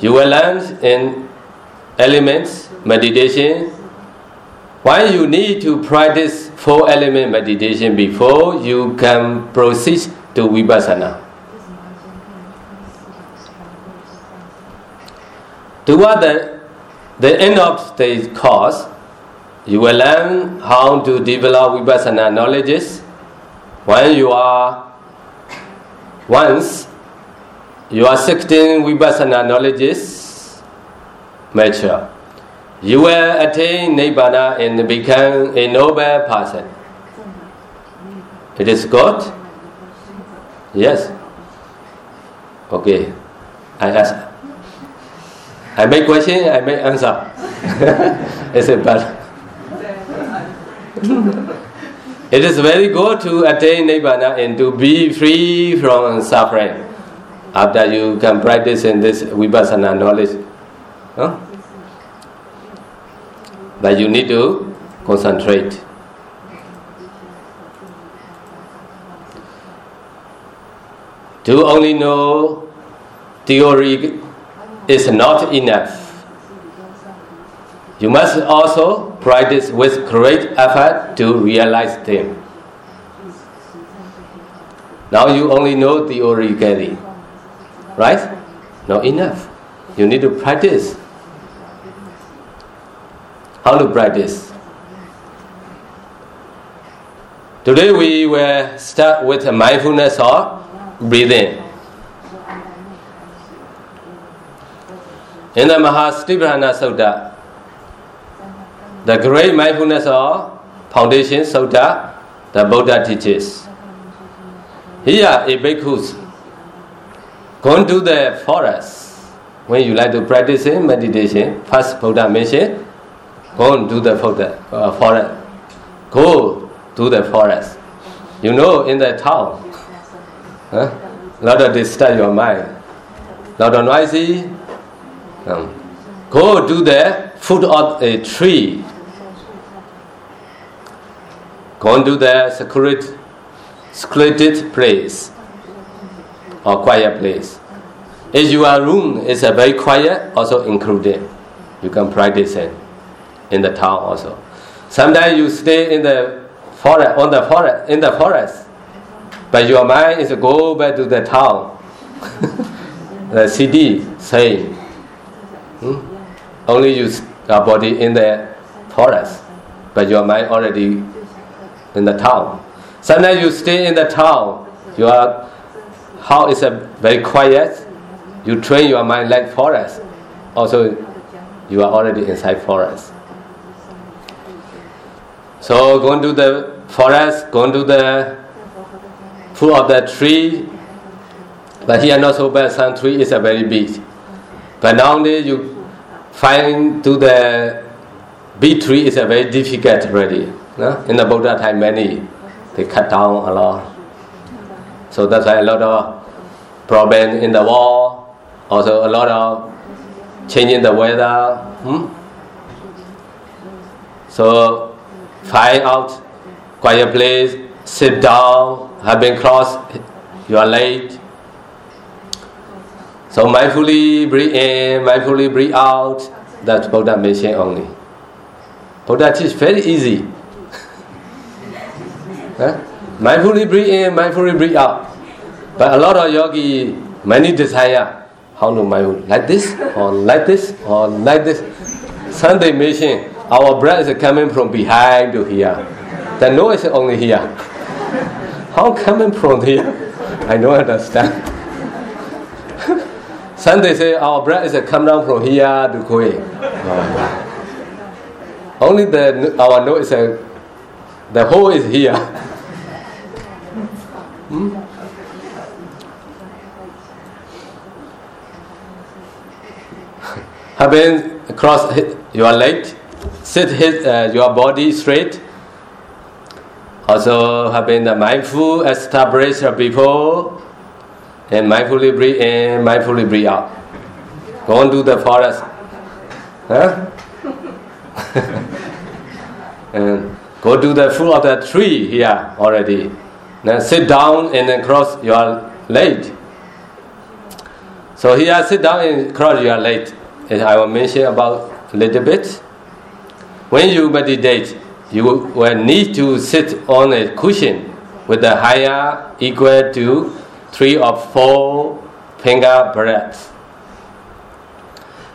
You will learn in elements meditation why you need to practice four element meditation before you can proceed to vipassana. Toward the, the end of the course, you will learn how to develop vipassana knowledges. When you are once you are 16 vipassana knowledges mature, you will attain nibbana and become a noble person. It is good? Yes. Okay. I ask. I make question, I make answer. [laughs] is it bad? [laughs] it is very good to attain nibbana and to be free from suffering. After you can practice in this vipassana knowledge, huh? but you need to concentrate. To only know theory is not enough. you must also practice with great effort to realize them. Now you only know the theoretically, right? Not enough. You need to practice. How to practice? Today we will start with a mindfulness of breathing. In the Mahasatipatthana Sutta, the great mindfulness of foundation Sutta, the Buddha teaches. Here, a bhikkhus gone to the forest. When you like to practice meditation, first Buddha mentioned, go to the uh, forest. Go to the forest. You know, in the town, huh? lot of disturb your mind, lot of noisy. Um, go to the foot of a tree. Go to the secluded, secluded place or quiet place. If your room is a very quiet, also included. You can practice it in the town also. Sometimes you stay in the forest, on the forest, in the forest, but your mind is go back to the town, [laughs] the city, saying, hmm? only use your body in the forest, but your mind already in the town. Sometimes you stay in the town, your house is a very quiet, you train your mind like forest. Also, you are already inside forest. So going to the forest, going to the foot of the tree. But here not so bad, some tree is a very big. But nowadays you find to the big tree is a very difficult already. No? In the Buddha time many they cut down a lot. So that's why a lot of problem in the war. also a lot of changing the weather. Hmm? So find out quiet place, sit down, have been crossed, you are late. So mindfully breathe in, mindfully breathe out. That's Buddha mission only. Buddha teach very easy. Huh? Mindfully breathe in, mindfully breathe out. But a lot of yogi, many desire how to mindful like this or like this or like this. Sunday mission, our breath is coming from behind to here. The noise is only here. How coming from here? [laughs] I don't understand. [laughs] Sunday say our breath is coming down from here to in. [laughs] Only the our nose is the hole is here. Hmm? Having cross your leg, sit his, uh, your body straight. Also having the mindful establish people and mindfully breathe in, mindfully breathe out. Go into the forest. Huh? [laughs] and go to the foot of the tree here already. Then sit down and then cross your leg. So here sit down and cross your leg And I will mention about a little bit. When you meditate, you will need to sit on a cushion with a higher equal to three or four finger breadth.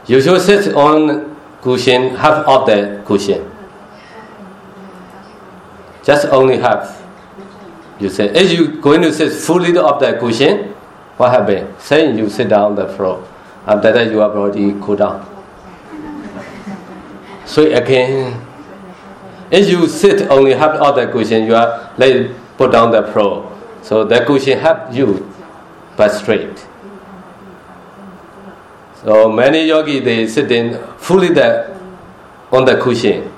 You should sit on cushion, half of the cushion. Just only half. You say, if you going to sit fully of the cushion, what happens? Saying you sit down on the floor. After that, your body cool down. So again, if you sit only half all the cushion, you are let put down the floor. So the cushion help you, but straight. So many yogi they sit in fully the on the cushion.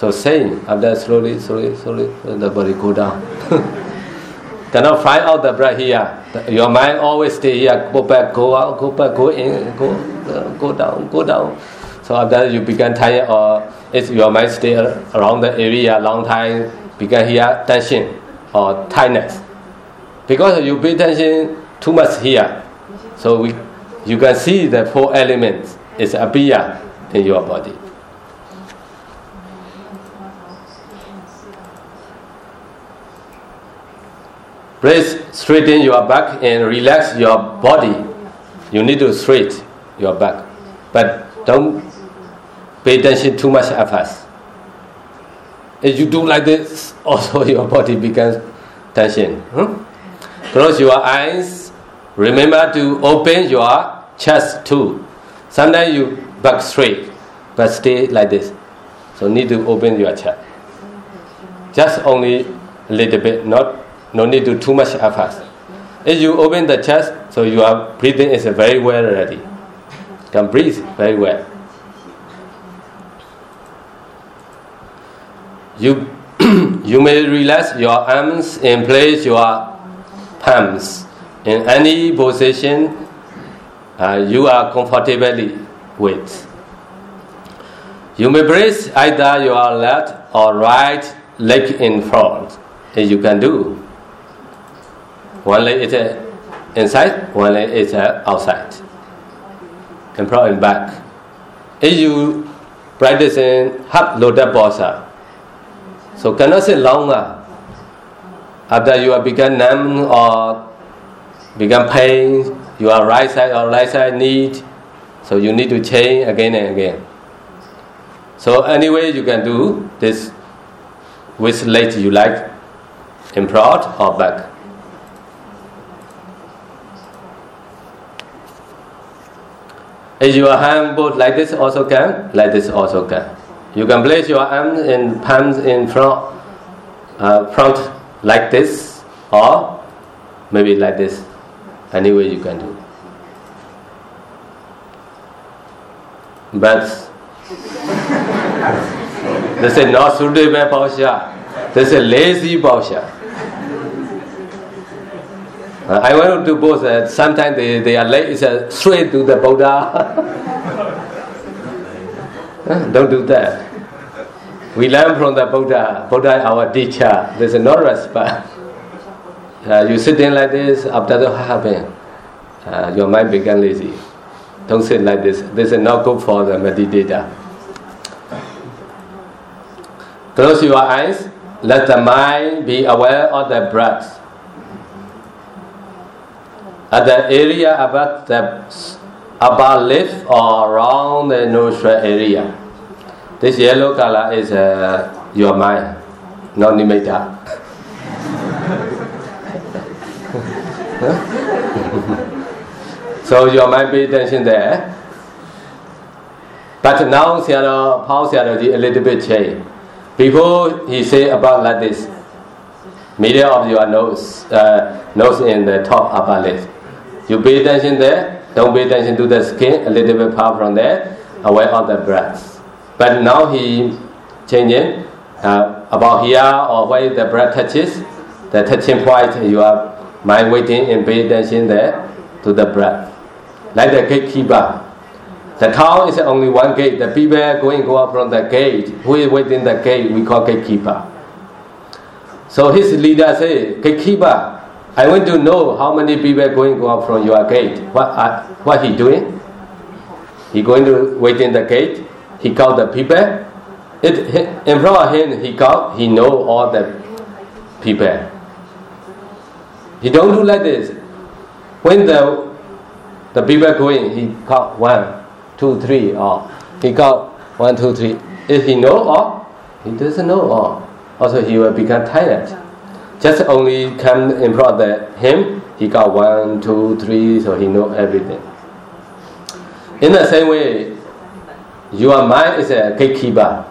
So same after slowly, slowly, slowly, the body go down. [laughs] Cannot find out the breath here. Your mind always stay here. Go back, go out, go back, go in, go uh, go down, go down. So after you become tired, or if your mind stay around the area long time, become here tension or tightness. Because you pay attention too much here, so we, you can see the four elements is appear in your body. Please straighten your back and relax your body. You need to straighten your back, but don't pay attention too much at first. If you do like this, [laughs] also your body becomes tension. Hmm? Close your eyes. Remember to open your chest too. Sometimes you back straight, but stay like this. So need to open your chest. Just only a little bit, not no need to too much effort. If you open the chest, so you are breathing is very well already. You can breathe very well. You [clears throat] you may relax your arms and place your palms in any position uh, you are comfortably with. You may place either your left or right leg in front, as you can do. One leg is inside, one leg is outside. In front and back. If you practice in half loaded posture, ah, so cannot sit longer. Ah, after you have become numb or become pain, your right side or right side need, so you need to change again and again. So anyway, you can do this which leg you like, in front or back. If your hand both like this also can, like this also can. You can place your arms in palms in front, uh, front like this, or maybe like this. Any way you can do. But [laughs] this is not suitable posture. This is lazy posture. I want to do both. Uh, sometimes they, they are late. It's uh, straight to the Buddha. [laughs] Don't do that. We learn from the Buddha. Buddha, our teacher. There's no respect. Uh, you sitting like this, after the happen, uh, your mind become lazy. Don't sit like this. This is not good for the meditator. Close your eyes. Let the mind be aware of the breath. At the area about the upper lip or around the nostril area. This yellow color is uh, your mind, not nimitta. [laughs] so your mind pay attention there. But now Sayadaw, Pa-Auk Sayadaw a little bit change. Before he say about like this, middle of your nose, uh, nose in the top upper lip. You pay attention there. Don't pay attention to the skin. A little bit power from there. Away on the breath. But now he changing uh, about here or where the breath touches. The touching point, you are mind waiting and pay attention there to the breath. Like the gatekeeper. The town is only one gate. The people going go out from the gate. Who is waiting the gate? We call gatekeeper. So his leader say, gatekeeper. I want to know how many people are going go out from your gate. What uh, what he doing? He going to wait in the gate. He call the people. It in front of him. He call. He know all the people. He don't do like this. When the the people going, he call one, two, three, or he call one, two, three. If he know all, he doesn't know all. Also, he will become tired. Just only come front of him, he got one, two, three, so he know everything. In the same way, your mind is a gatekeeper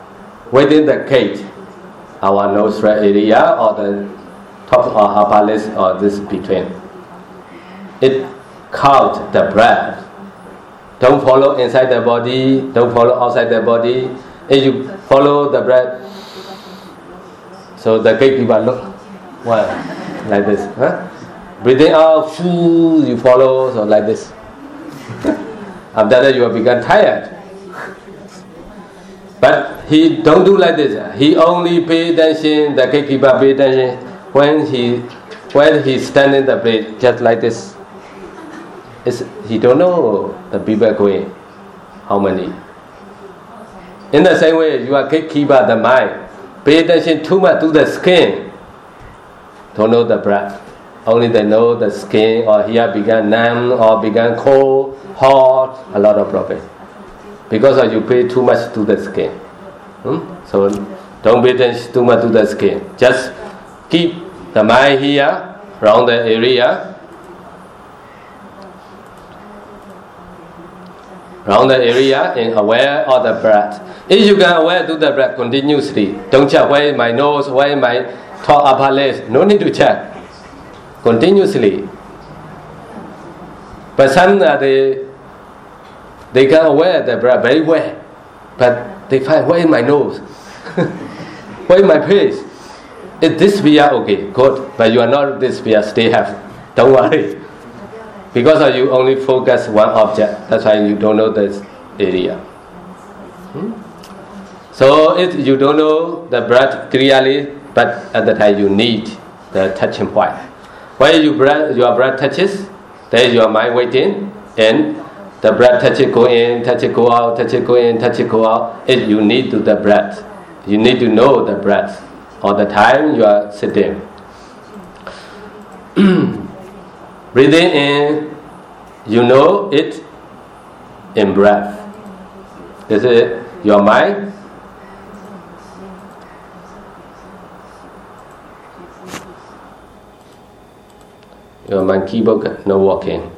within the gate, our nostril area or the top or upper lip or this between. It count the breath. Don't follow inside the body, don't follow outside the body. If you follow the breath, so the gatekeeper look, well, like this. Huh? Breathing out, shoo, you follow, so like this. [laughs] After that, you have become tired. [laughs] But he don't do like this. He only pay attention, the gatekeeper pay attention when he when he stand in the place just like this. It's, he don't know the people going, how many. In the same way, you are gatekeeper the mind. Pay attention too much to the skin. Don't know the breath only they know the skin or here began numb or began cold, hot, a lot of problem. Because you pay too much to the skin. Hmm? So don't pay too much to the skin. Just keep the mind here, around the area. Around the area and aware of the breath. If you can aware to the breath continuously, don't check where is my nose, where is my upper. No need to check. Continuously. But some they they can aware the breath very well, but they find where is my nose, [laughs] where is my face. Is this via okay? Good, but you are not this via. Stay have. Don't worry, [laughs] because you only focus one object. That's why you don't know this area. Hmm? So if you don't know the breath clearly, but at the time you need the touching point. Where you breath, your breath touches, there is your mind waiting, and the breath touch it go in, touch it go out, touch it go in, touch it go out. If you need to the breath, you need to know the breath all the time you are sitting. [clears throat] Breathing in, you know it in breath. Is it your mind? Your mind keyboard no walking.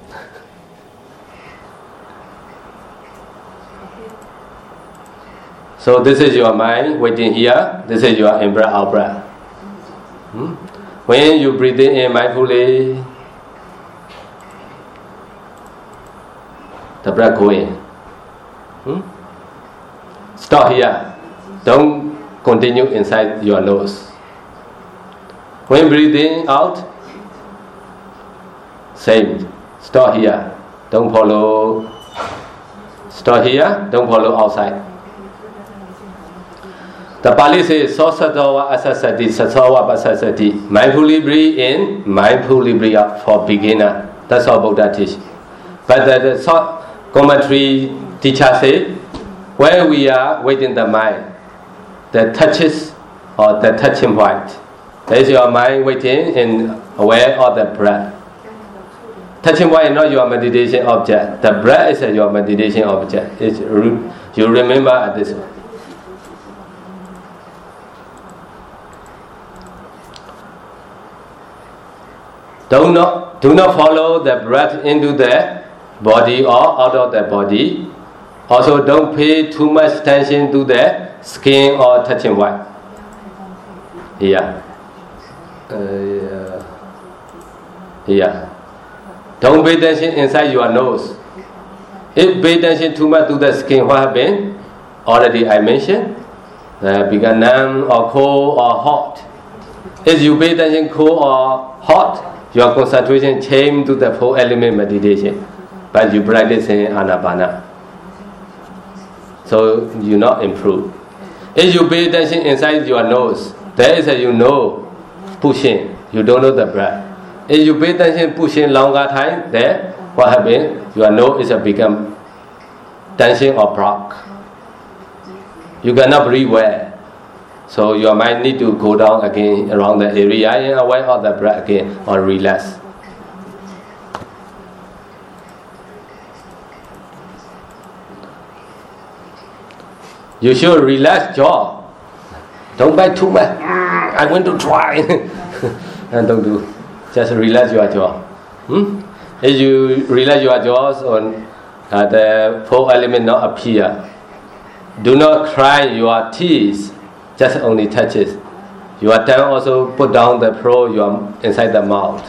So this is your mind waiting here. This is your in breath out breath. Hmm? When you breathe in mindfully, the breath go in. Hmm? Stop here. Don't continue inside your nose. When breathing out, same. Stop here. Don't follow. Stop here. Don't follow outside. The Pali says Sosatawa Asasati Sasawa Pasasati. Mindfully breathe in, mindfully breathe out for beginner. That's all Buddha teach. But the, the commentary teacher say, where we are within the mind, the touches or the touching point. Is your mind waiting and aware of the breath. Touching point is not your meditation object. The breath is your meditation object. It's, you remember this one. Do not, do not follow the breath into the body or out of the body. Also, don't pay too much attention to the skin or touching point. Yeah. Uh, yeah. Yeah. Don't pay attention inside your nose. If pay attention too much to the skin, what happened? Already I mentioned. Uh, become numb or cold or hot. If you pay attention cold or hot, your concentration change to the four element meditation, but you practice in anapana. So you not improve. If you pay attention inside your nose, there is a you know pushing, you don't know the breath. If you pay attention pushing longer time, there what happens? Your nose is become tension or block. You cannot breathe well. So your mind need to go down again around the area and away of the breath again or relax. You should relax jaw. Don't bite too much. [laughs] I want to try. [laughs] and don't do. Just relax your jaw. Hmm? If you relax your jaws on uh, the four element not appear. Do not cry your teeth just only touches. Your tongue also put down the pro your inside the mouth.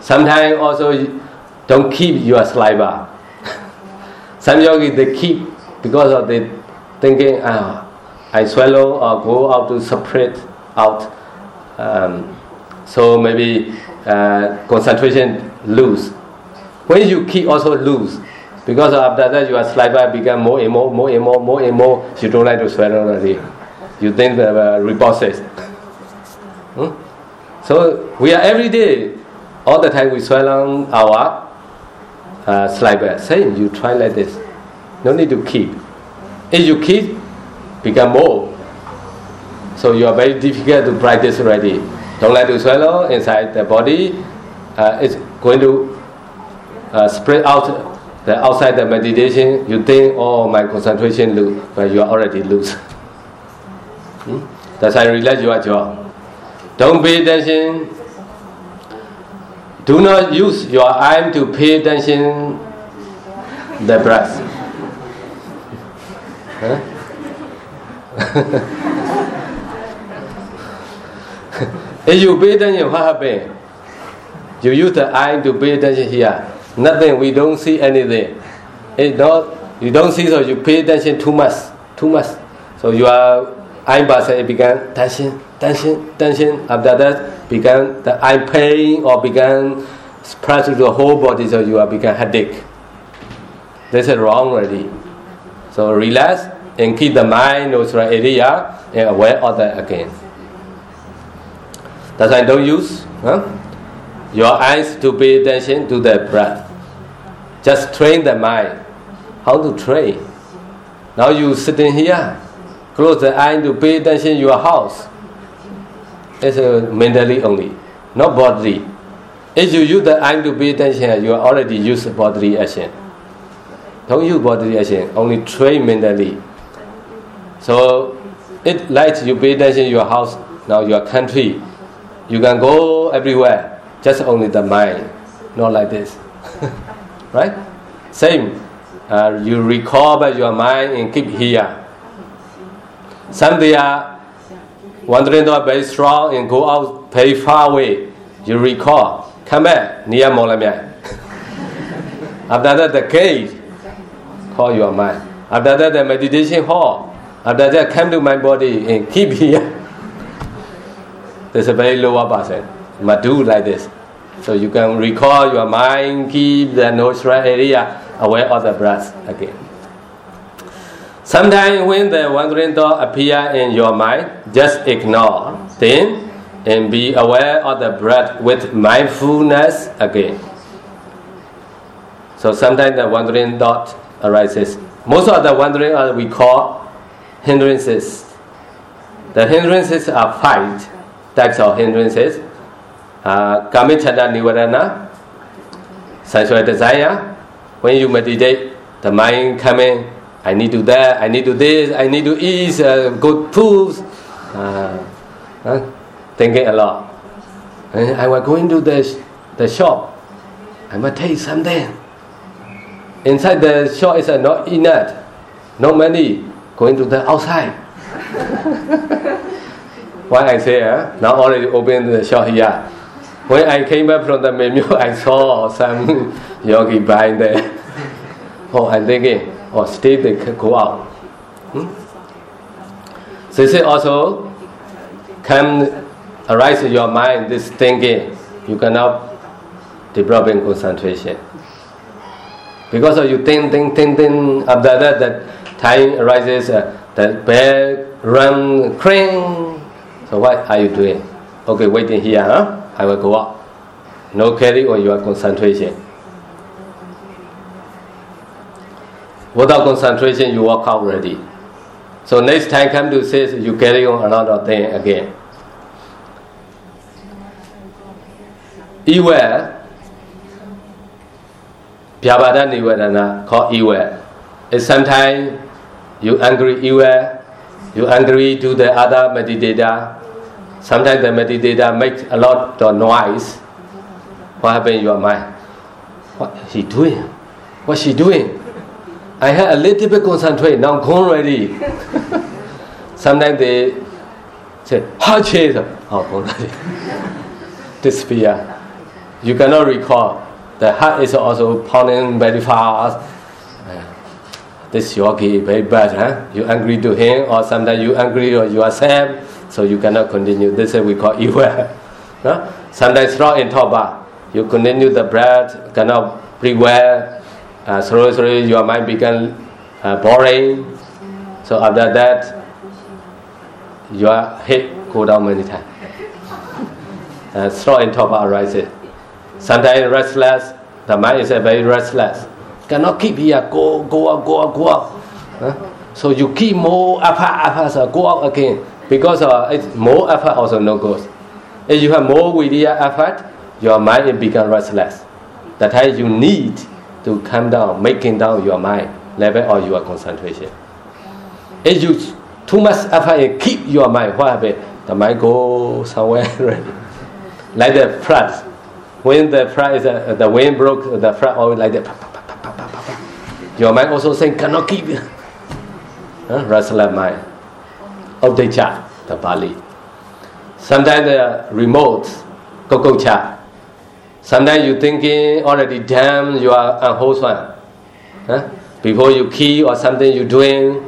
Sometimes also don't keep your saliva. [laughs] Some yogis they keep because of the thinking, ah, I swallow or go out to separate out. Um, so maybe uh, concentration lose. When you keep also lose, because after that your saliva become more and more, more and more, more and more. You don't like to swallow already you think the uh, repossessed. Hmm? So we are every day, all the time we swallow our uh, saliva. Same, you try like this. No need to keep. If you keep, become more. So you are very difficult to practice already. Don't let to swallow inside the body. uh, it's going to uh, spread out the outside the meditation, you think, oh, my concentration lose, but you are already loose. Hmm? That's why relax your jaw. Don't pay attention. Do not use your eye to pay attention the breath. Huh? [laughs] if you pay attention, what happens? You use the eye to pay attention here. Nothing, we don't see anything. It not, you don't see, so you pay attention too much, too much. So you are eye muscle began tension, tension, tension. After that, began the eye pain or began spread to the whole body, so you are become headache. This is wrong already. So relax and keep the mind neutral area and aware of that again. That's why don't use huh? your eyes to pay attention to the breath. Just train the mind. How to train? Now you sitting here, close the eye to pay attention your house. It's uh, mentally only, not bodily. If you use the eye to pay attention, you already use bodily action. Don't use bodily action, only train mentally. So it like you pay attention your house, now your country. You can go everywhere, just only the mind, not like this. [laughs] right? Same. Uh, you recall by your mind and keep here. Some they are wandering not very strong and go out very far away. You recall. Come back, near Mawlamyine. [laughs] After that, the cage, call your mind. After that, the meditation hall. After that, come to my body and keep here. There's a very person. Must do like this. So you can recall your mind, keep the nostril area aware of the breath again. Sometimes when the wandering thought appear in your mind, just ignore them and be aware of the breath with mindfulness again. So sometimes the wandering thought arises. Most of the wandering are we call hindrances. The hindrances are five types of hindrances. Uh, Kamacchanda Nivarana, sensual desire. When you meditate, the mind coming, I need to that, I need to this, I need to eat uh, good foods. Uh, uh, thinking a lot. And I was going to the, the shop, I must take something. Inside the shop is uh, not enough, no money, going to the outside. [laughs] Why I say, uh, now already open the shop here. When I came back from the menu, [laughs] I saw some [laughs] yogi buying there. [laughs] Oh, I'm thinking, oh, stay they can go out. Hmm? So this also come arise in your mind this thinking, you cannot develop in concentration. Because you think, think, think, think, after that, that time arises, uh, the bear run, cring. So what are you doing? Okay, waiting here, huh? I will go up. No carry on your concentration. Without concentration, you walk out already. So next time come to say you carry on another thing again. Evil, Byapada Nivarana called evil. Is sometimes you angry evil, you angry to the other meditator. Sometimes the meditator makes a lot of noise. What happened in your mind? What he doing? What she doing? I had a little bit concentrate, now gone already. [laughs] Sometimes they say, Hachi! Oh, gone already. [laughs] Disappear. You cannot recall. The heart is also pounding very fast. This yogi very bad, huh? You angry to him, or sometimes you angry or you yourself, so you cannot continue. This is we call [laughs] evil. huh? Sometimes not in top You continue the breath, cannot well. Uh, slowly, slowly your mind become uh, boring. So after that, your head go down many times. Uh, straw in top arises. Sometimes restless, the mind is very restless. Cannot keep here, go, go out, go out, go out. So you keep more apart, apart, so go out again. Because uh, it's more effort also no goes. If you have more viriya effort, your mind it become restless. That time you need to calm down, making down your mind level or your concentration. If you too much effort and keep your mind, what happen? The mind go somewhere [laughs] like the flood. When the flood is uh, the wind broke, the flood always like that. Your mind also saying cannot keep. Huh? Restless mind. Update the Bali. Sometimes the remote, kukkucca. Sometimes you thinking already damn you are unwholesome. Huh? Before you key or something you doing,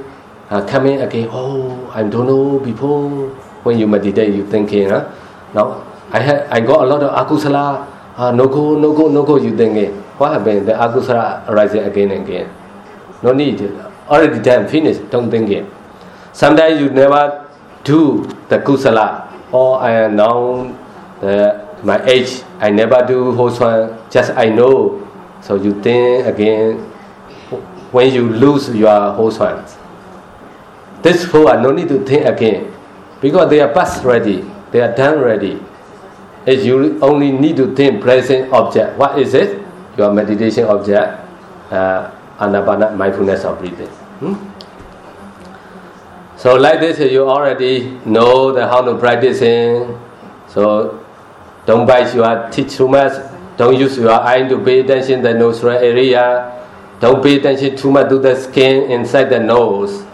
uh, coming again, oh I don't know before when you meditate you thinking, huh? Now I had I got a lot of akusala, uh, no go, no go, no go you thinking. What happened? The akusala arising again and again. No need. Already done, finished, don't think it. Sometimes you never do the kusala. Or I am now my age, I never do one. just I know. So you think again, when you lose your one. This four, no need to think again. Because they are past ready, they are done ready. If you only need to think present object, what is it? Your meditation object, uh, anapana, mindfulness of breathing. Hmm? So like this, you already know the how to practice in. So don't bite your teeth too much. Don't use your eye to pay attention to the nostril area. Don't pay attention too much to the skin inside the nose.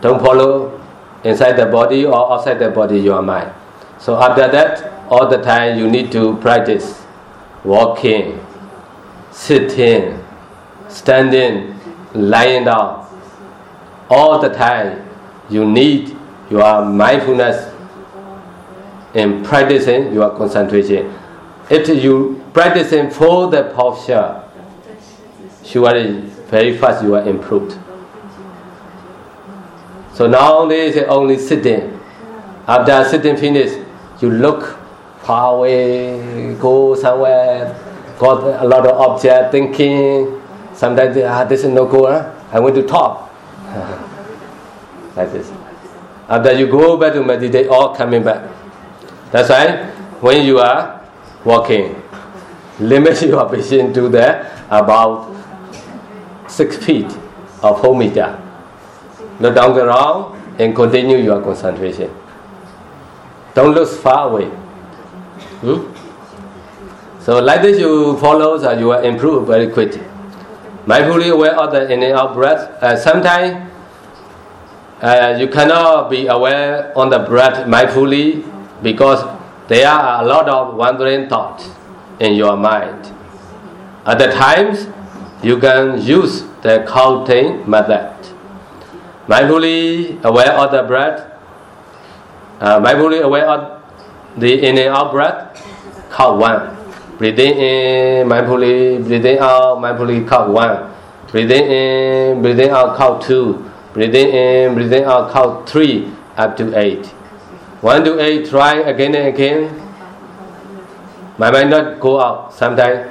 Don't follow inside the body or outside the body your mind. So after that, all the time you need to practice walking, sitting, standing, lying down. All the time you need your mindfulness in practicing your concentration. If you practicing for the posture, surely very fast you are improved. So nowadays only sitting. After sitting finish, you look far away, go somewhere, got a lot of object thinking. Sometimes ah, this is no good. Huh? I want to talk. [laughs] like this. After you go back to meditate, all coming back. That's why when you are walking, [laughs] limit your vision to the about six feet of four meter. Look down the ground and continue your concentration. Don't look far away. Hmm? So like this you follow, so you will improve very quickly. Mindfully aware of the in and out breath. Uh, sometimes uh, you cannot be aware on the breath mindfully because there are a lot of wandering thoughts in your mind. At the times, you can use the counting method. Mindfully aware of the breath, uh, mindfully aware of the in and out breath, count one. Breathing in, eh, mindfully, breathing out, mindfully count one. Breathing in, eh, breathing out, count two Breathing in, eh, breathing out, count three up to eight. One to eight, try again and again. My mind not go out. Sometimes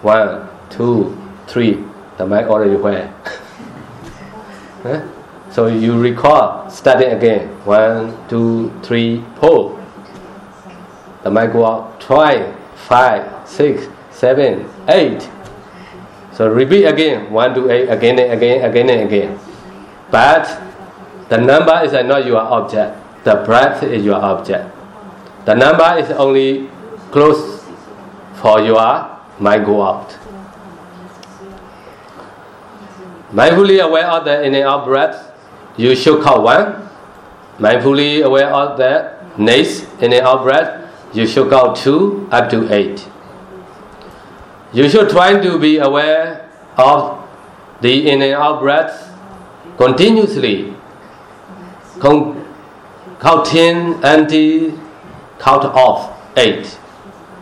one, two, three. The mind already where? [laughs] huh? So you recall, starting again. One, two, three, four. The mind go out. Try five, six, seven, eight. So repeat again. One to eight, again and again, again and again. But the number is not your object. The breath is your object. The number is only close for your mind go out. Mindfully aware of the in and out breath, you should count one. Mindfully aware of the next in and out breath, you should count two up to eight. You should try to be aware of the in and out breath continuously. Count 10 until count off 8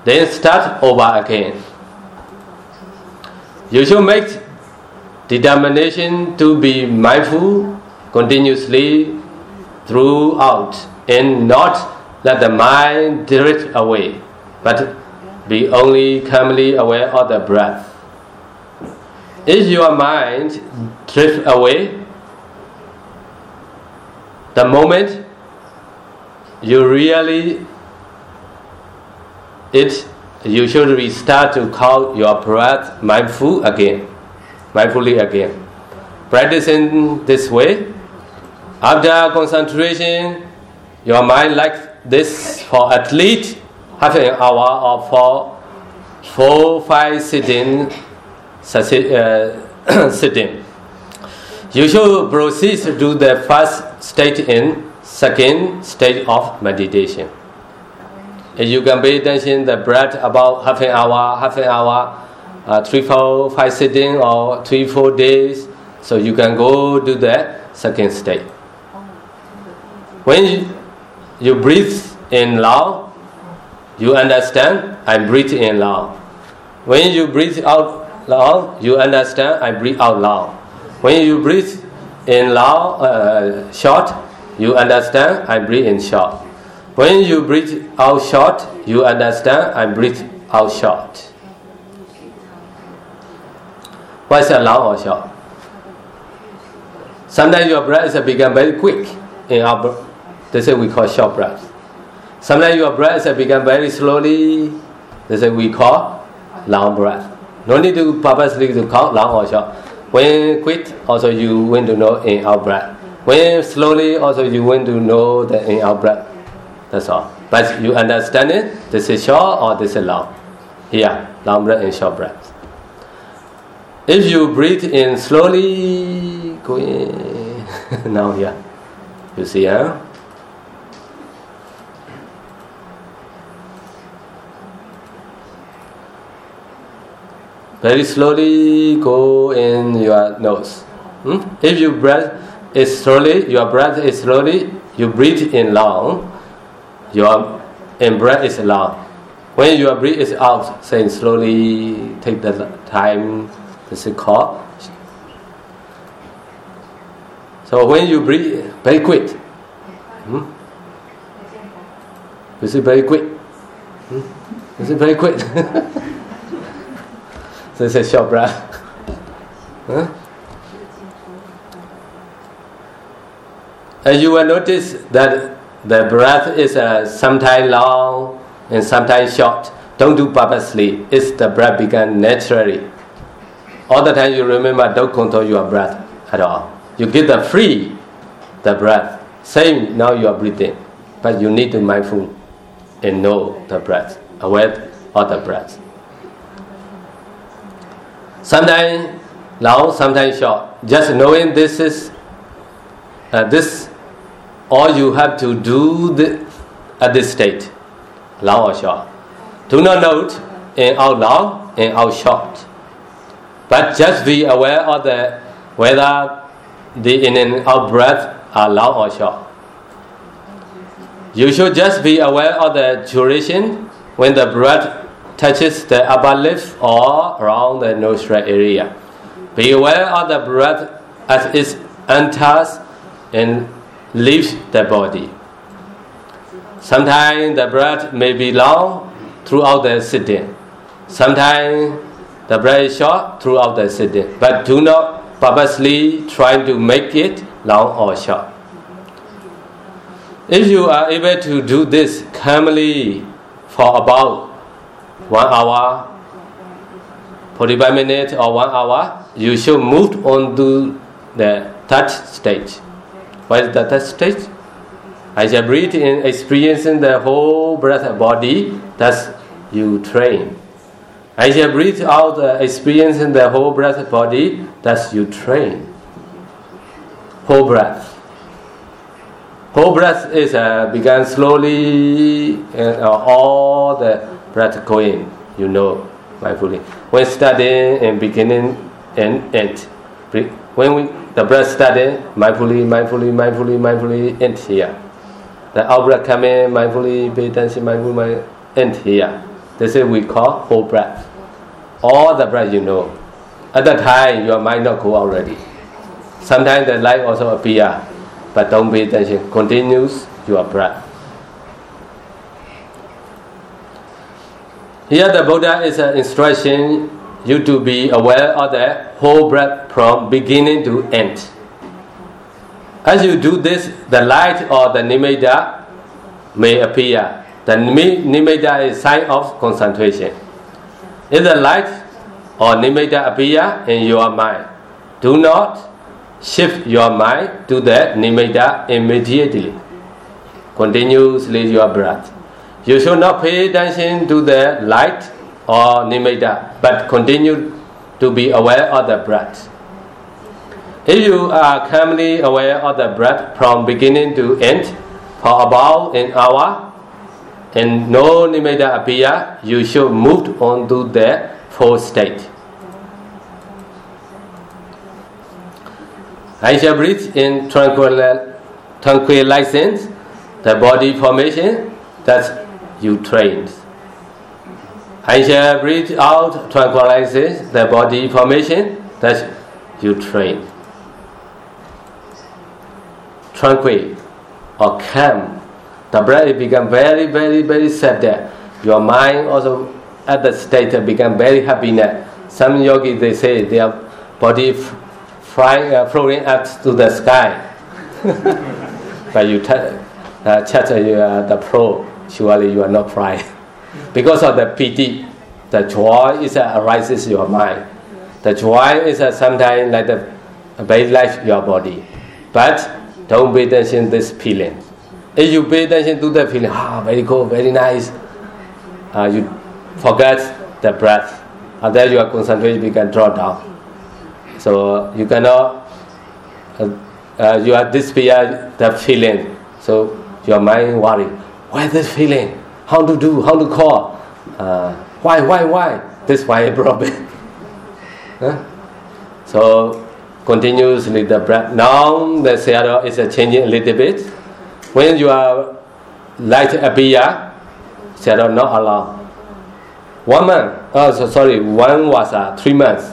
then start over again. You should make determination to be mindful continuously throughout and not let the mind drift away but be only calmly aware of the breath if your mind drifts away the moment you really it you should restart to count your breath mindful again, mindfully again. Practicing this way, after concentration, your mind like this for at least half an hour or for four, five sitting, uh, [coughs] sitting. You should proceed to do the first stage in second stage of meditation. You can pay attention the breath about half an hour, half an hour, uh, three, four, five sitting or three, four days, so you can go do the second stage. When you, you breathe in loud, you understand I breathe in loud. When you breathe out loud, you understand I breathe out loud. When you breathe in loud, uh, short, you understand I breathe in short. When you breathe out short, you understand I breathe out short. What is long or short? Sometimes your breath become very quick in our they say we call short breath. Sometimes your breath is become very slowly. They say we call long breath. No need to purposely to call long or short. When quick, also you want to know in out breath. When slowly, also you want to know the in out breath. That's all. But you understand it? This is short or this is long. Here, long breath and short breath. If you breathe in slowly, go in. [laughs] now here. You see, huh? Very slowly go in your nose. Hmm? If you breathe is slowly, your breath is slowly, you breathe in long, your in breath is long. When your breath is out, saying slowly, take the time, this is called. So when you breathe very quick, hmm? you see very quick. Hmm? You see very quick. [laughs] This is short breath. Huh? And you will notice that the breath is uh, sometimes long and sometimes short. Don't do purposely. It's the breath began naturally. All the time you remember, don't control your breath at all. You get the free, the breath. Same now you are breathing, but you need to mindful and know the breath, aware of the breath. Sometimes long, sometimes short. Just knowing this is uh, this, all you have to do the, at this state, long or short. Do not note in out long and out short, but just be aware of the whether the in and out breath are long or short. You should just be aware of the duration when the breath touches the upper lip or around the nostril area. Be aware of the breath as it enters and leaves the body. Sometimes the breath may be long throughout the sitting. Sometimes the breath is short throughout the sitting. But do not purposely try to make it long or short. If you are able to do this calmly for about one hour, 45 minutes or one hour, you should move on to the third stage. What is the third stage? As you breathe in, experiencing the whole breath of body, thus you train. As you breathe out, uh, experiencing the whole breath of body, thus you train. Whole breath. Whole breath is uh, began slowly, and uh, all the going, you know mindfully. When studying and beginning and end, when we the breath starting, mindfully, mindfully, mindfully, mindfully, end here. The out come in, mindfully, pay attention, mindfully, end here. This is we call whole breath. All the breath you know. At that time, your mind not go already. Sometimes the light also appear, but don't pay attention. Continues your breath. Here the Buddha is uh, an instruction you to be aware of the whole breath from beginning to end. As you do this, the light or the nimitta may appear, the nimitta is sign of concentration. If the light or nimitta appear in your mind, do not shift your mind to the nimitta immediately. Continuously your breath. You should not pay attention to the light or nimitta, but continue to be aware of the breath. If you are calmly aware of the breath from beginning to end for about an hour, and no nimitta appear, you should move on to the fourth state. I shall breathe in tranquil, tranquilizing the body formation that you trained. I shall breathe out tranquilizes the body formation that you train. Tranquil or calm. The breath become very, very, very sad there. Your mind also at the state become very happiness. Some yogis they say their body flying, uh, floating up to the sky. [laughs] but you touch, uh, uh, the pro, surely you are not crying. [laughs] because of the pity, the joy is uh, arises your mind. The joy is uh, sometimes like the very life your body. But don't pay attention to this feeling. If you pay attention to the feeling, ah, very cool, very nice, uh, you forget the breath, and then your concentration can draw down. So you cannot, uh, uh, you are despair the feeling. So your mind worry, why this feeling? How to do? How to call? Uh, why? Why? Why? This why [laughs] problem. huh? So continuously the breath. Now the shadow is changing a little bit. When you are light appear, shadow not allowed. One month, oh so sorry, one was uh, three months.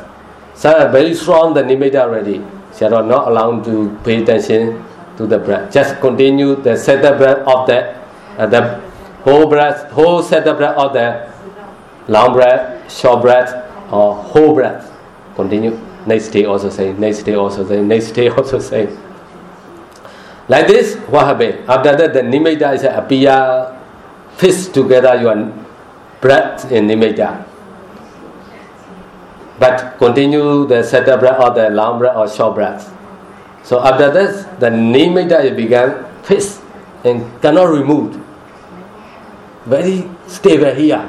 So very strong the nimitta already. Shadow not allowed to pay attention to the breath. Just continue the set breath of the uh, the whole breath, whole set of breath or the long breath, short breath, or whole breath. Continue. Next day also say, next day also say, next day also say. Like this, what happened? After that, the nimitta is appear, fist together your breath in nimitta. But continue the setup breath or the long breath or short breath. So after this, the nimitta began fixed and cannot remove. Very stable here.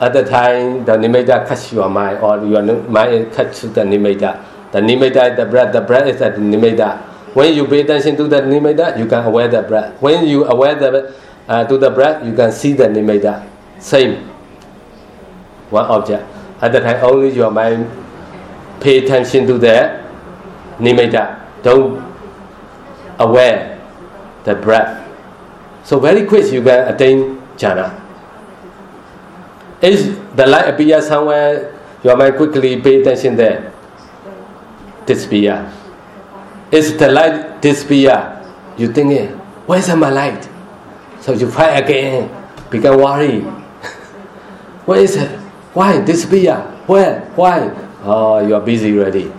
At the time, the nimitta catch your mind or your mind catch the nimitta. The nimitta is the breath, the breath is the nimitta. When you pay attention to the nimitta, you can aware the breath. When you aware the, uh, to the breath, you can see the nimitta. Same. One object. At the time, only your mind pay attention to the nimitta. Don't aware the breath. So very quick you can attain jhana. If the light appears somewhere, your mind quickly pay attention there. Disappear. Is the light disappear? You think, eh, where's my light? So you fight again, become worried. [laughs] Where is it? Why disappear? Where? Why? Oh, you are busy already.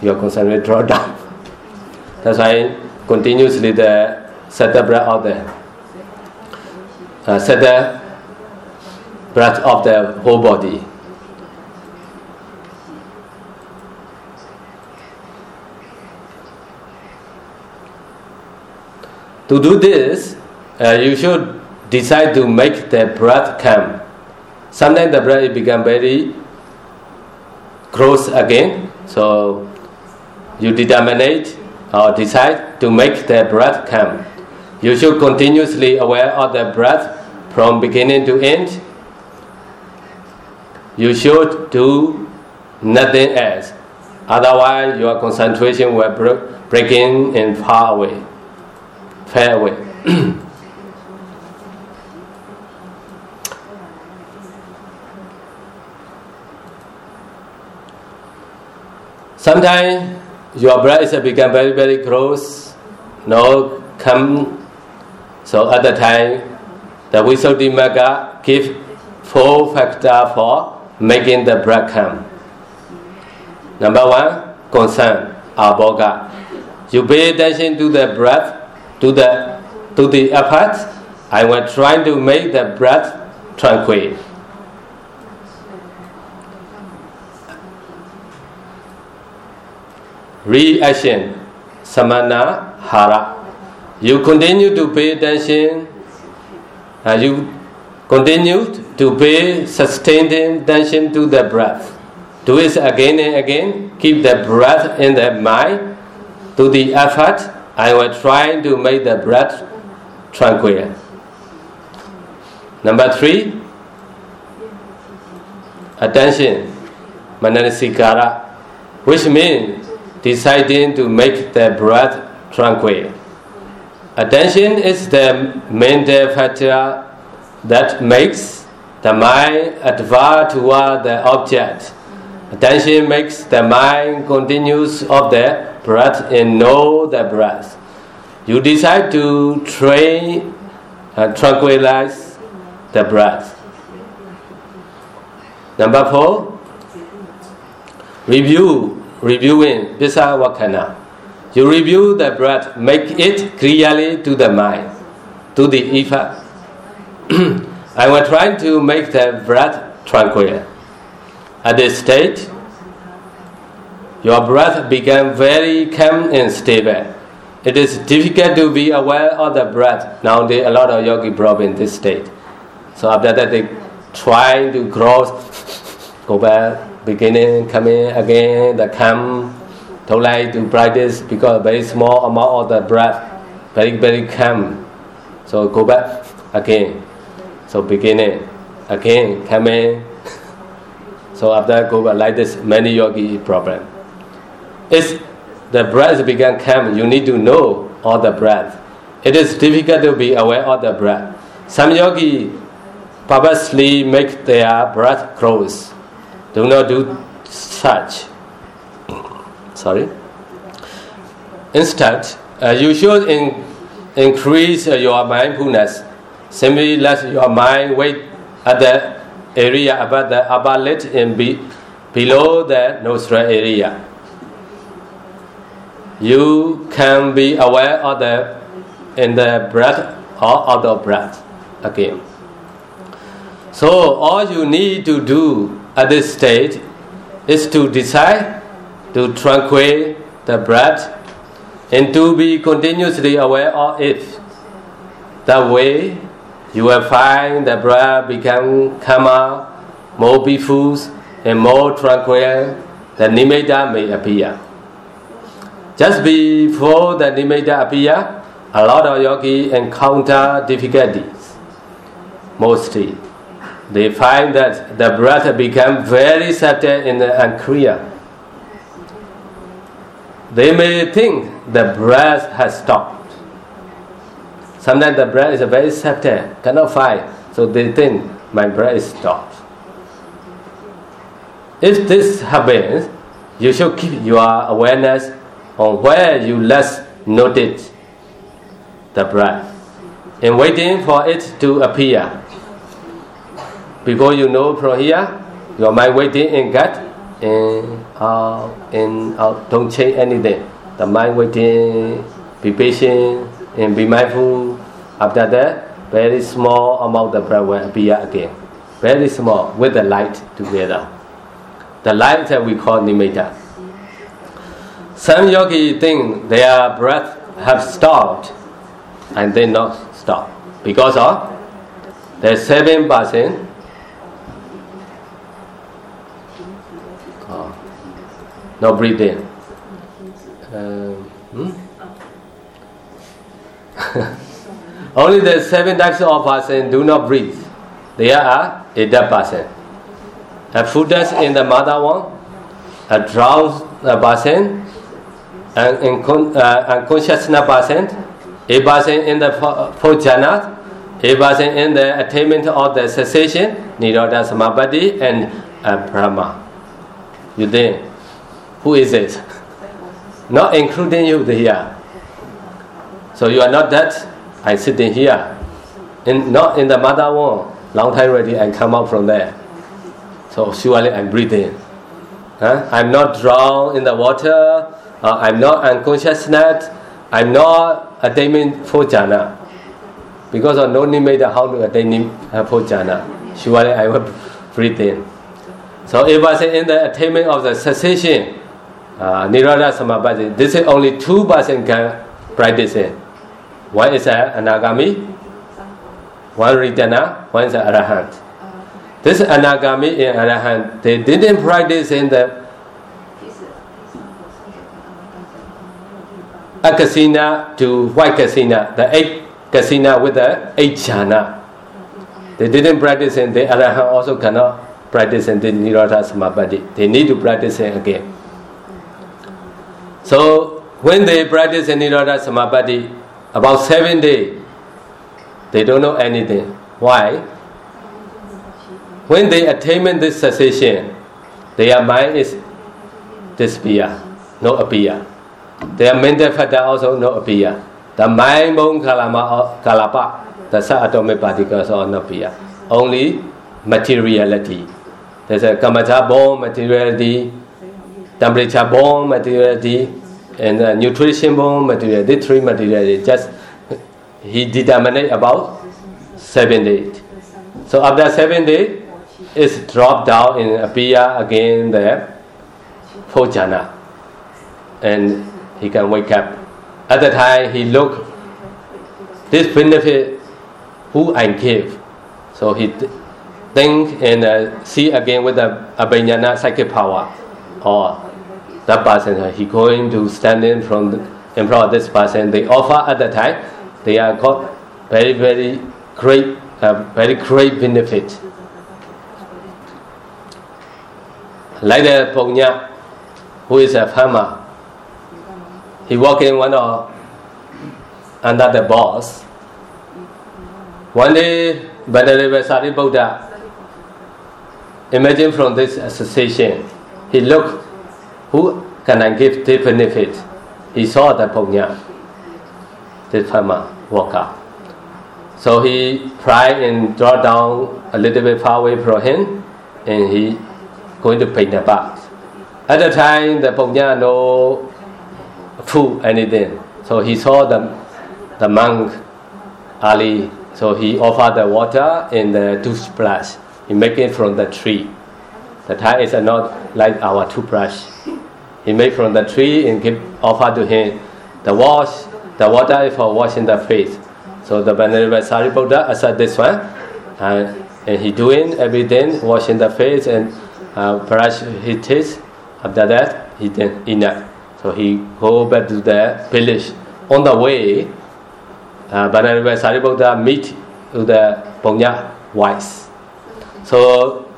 Your concentration draw down. [laughs] That's why continuously the set the breath out there. Uh, the breath of the whole body. To do this, uh, you should decide to make the breath come. Sometimes the breath become very close again, so you determine or decide to make the breath calm. You should continuously aware of the breath from beginning to end. You should do nothing else. Otherwise, your concentration will break, in and far away, far away. [clears throat] Sometimes your breath is become very very close, no come. So at the time, the Visuddhimagga give four factor for making the breath come. Number one, concern, abhoga. You pay attention to the breath, to the to the effort, I was trying to make the breath tranquil. Reaction Samana Hara. You continue to pay attention, and you continue to pay sustained attention to the breath. Do it again and again. Keep the breath in the mind. Do the effort. I will try to make the breath tranquil. Number three, attention, manasikara, which means deciding to make the breath tranquil. Attention is the main factor that makes the mind advance toward the object. Attention makes the mind continuous of the breath and know the breath. You decide to train and tranquilize the breath. Number four, review reviewing Visavakana. You review the breath, make it clearly to the mind, to the effect. [clears throat] I was trying to make the breath tranquil. At this stage, your breath began very calm and stable. It is difficult to be aware of the breath. Nowadays, a lot of yogi problem in this state. So after that, they try to grow, go back, beginning, coming again, the calm. Don't like to practice because very small amount of the breath, very very calm. So go back again. So beginning, again, coming. So after go back like this, many yogi problem. It's the breath become calm. You need to know all the breath. It is difficult to be aware of the breath. Some yogi purposely make their breath close do not do such. Sorry. Instead, uh, you should in, increase uh, your mindfulness. Simply let your mind wait at the area above the upper lid and be below the nostril area. You can be aware of the in the breath or out of breath again. So all you need to do at this stage is to decide to tranquil the breath and to be continuously aware of it. That way, you will find the breath become calmer, more peaceful, and more tranquil. The nimitta may appear. Just before the nimitta appear, a lot of yogi encounter difficulties. Mostly, they find that the breath become very subtle and unclear. They may think the breath has stopped. Sometimes the breath is very subtle, cannot find, so they think my breath is stopped. If this happens, you should keep your awareness on where you last noted the breath and waiting for it to appear. Before you know from here, your mind waiting in gut, in out, uh, in out. Uh, don't change anything. The mind waiting, be patient and be mindful. After that, very small amount of breath will appear again. Very small with the light together. The light that we call nimitta. Some yogi think their breath have stopped and they not stop because of the seven percent No, breathe in. Um, hmm? [laughs] Only the seven types of person do not breathe. They are a dead person, a foodless in the mother one, a drowsy person, an uncon- uh, unconscious person, a person in the four jhanas, a person in the attainment of the cessation, Nirodha Samapatti, and uh, Brahma. You think? Who is it? Not including you here. So you are not that. I sitting here, in not in the mother womb. Long time already, I come out from there. So surely I'm breathing. Huh? I'm not drowned in the water. Uh, I'm not unconsciousness. I'm not a demon for jhana. because of no nimitta, how to attain uh, jhana? Surely I will breathe in. So if I say in the attainment of the cessation, uh, Nirodha Samapatti, this is only two person can practice it. One is an anagami, one ridana, one is an arahant. This anagami and arahant, they didn't practice in the Akasina to white kasina, the eight kasina with the eight jhana. They didn't practice and the arahant also cannot practice in the Nirodha Samapatti. They need to practice it again. So when they practice Nirodha Samapatti, about seven days, they don't know anything. Why? When they attain this cessation, their mind is disappear, no appear. Their mental factor also no appear. The mind bone kalama kalapa, the subatomic particles are not appear. Only materiality. There's a kamata born materiality, temperature born materiality, and uh, nutrition born materiality. Three materiality. Just he determined about seven days. So after seven days, it's dropped down and appear again there, for jhana. And he can wake up. At the time, he look this benefit who I give. So he think and uh, see again with the abhignana psychic power, or that person he going to stand in from the, in front of this person. They offer at the time. They are got very very great, uh, very great benefit. Like the Punya, who is a farmer, he walked in one of under the boss. One day, Venerable Sariputta, imagine from this association, he looked, who can I give the benefit? He saw the punya, this farmer walker. So he tried and draw down a little bit far away from him, and he going to paint the bath. At the time, the punya no food, anything. So he saw the, the monk Ali, so he offered the water in the toothbrush. He make it from the tree. The Thai is not like our toothbrush. He made from the tree and give offer to him. The wash, the water for washing the face. So the Venerable Sariputta accept this one, and, and he doing everything, washing the face and uh, brush his teeth. After that, he then enough. So he go back to the village. On the way, uh, Venerable Sariputta meet with the Punya wife. So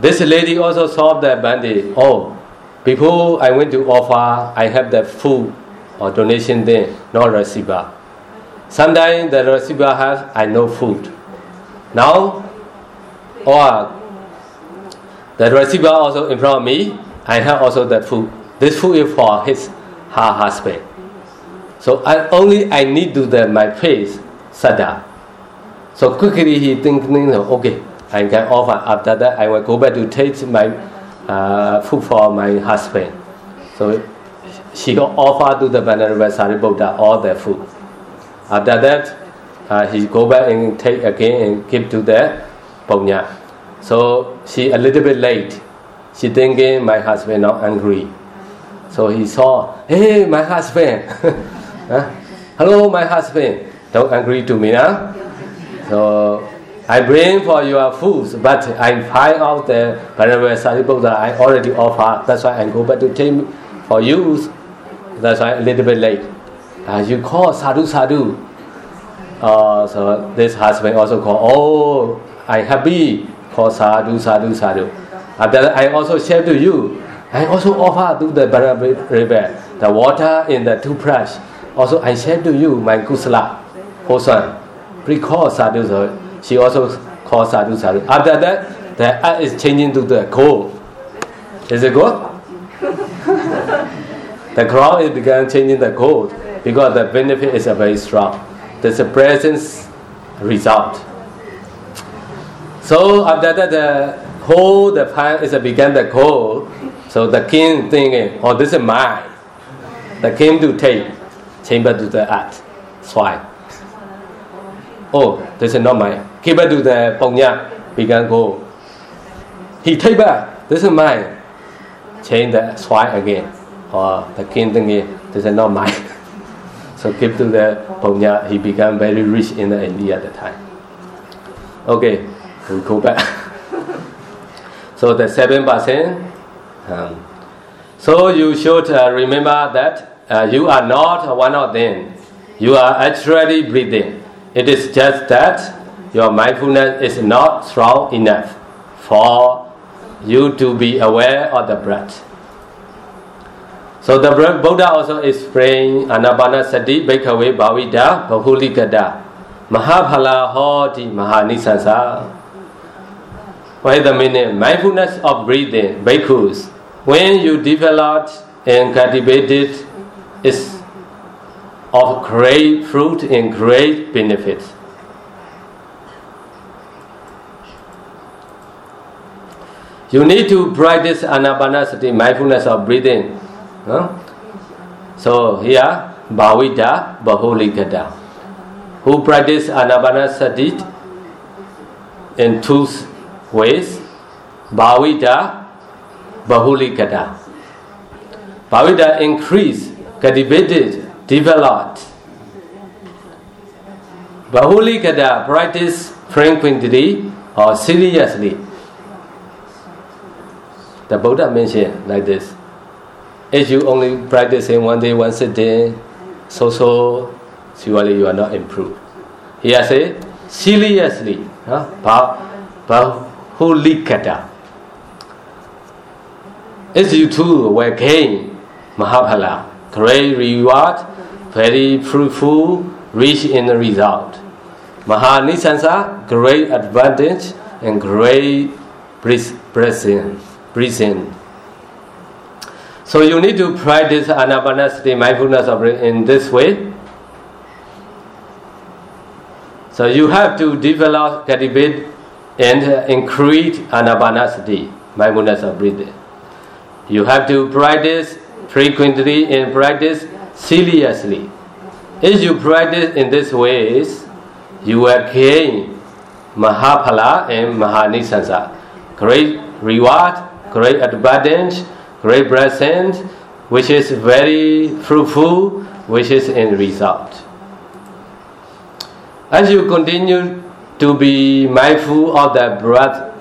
this lady also saw the bandit. Oh, before I went to offer, I have the food or donation there, no receiver. Sometimes the receiver has I no food. Now, or the receiver also in front of me, I have also the food. This food is for his her husband. So I only I need to the my face sada. So quickly he thinking, okay, I can offer. After that, I will go back to take my uh, food for my husband. So she got offer to the Venerable Sariputta all the food. After that, uh, he go back and take again and give to the Punya. So she a little bit late. She thinking my husband not angry. So he saw, hey, my husband. [laughs] huh? Hello, my husband. Don't agree to me, huh? So I bring for your food, but I find out the Venerable Sariputta I already offer. That's why I go back to take for you. That's why a little bit late. Uh, you call sadhu sadhu. Uh, so this husband also call. Oh, I happy for sadhu sadhu sadhu. After that, I also share to you. I also offer to the river the water in the toothbrush. Also, I share to you my kusala, Hosan. Please call sadhu. She also calls sadhu sadhu. After that, the earth is changing to the gold. Is it good? [laughs] the ground is began changing the gold because the benefit is very strong. There's a presence result. So after that, the whole the pan is began the gold. So the king thinking, oh, this is mine. The king to take, chamber to the earth, swine. oh, this is not mine. Give it to the Punya, we go. He take back, this is mine. Change the swine again. Or the king thingy, this is not mine. so give to the Punya, he became very rich in the India at the time. Okay, we go back. so the seven percent. Um, so you should uh, remember that uh, you are not one of them. You are actually breathing. It is just that your mindfulness is not strong enough for you to be aware of the breath. So the Buddha also is explained Anapanasati Bhikkhave Bhavita Bahulikata Mahaphala Hoti Mahanisansa. Wait a minute, mindfulness of breathing, bhikkhus, when you develop and cultivate it, is of great fruit and great benefits. You need to practice anapanasati, mindfulness of breathing. Huh? So here, Bhavita Bahulikata. Who practice anapanasati in two ways. Bhavita Bahulikata. Bhavita increase, cultivated, developed. Bahulikata practice frequently or seriously. The Buddha mentioned like this. If you only practice in one day, one sitting, so so, surely you are not improved. Here say, seriously, huh? Bahulikata. If you too will gain Mahaphala, great reward, very fruitful, rich in the result. Mahanisansa, great advantage and great blessing breathing. So you need to practice anapanasati mindfulness of in this way. So you have to develop, cultivate, and increase anapanasati mindfulness of breathing. You have to practice frequently and practice seriously. If you practice in these ways, you will gain Mahaphala and Mahanisansa, great reward great advantage, great blessing, which is very fruitful, which is in result. As you continue to be mindful of the breath,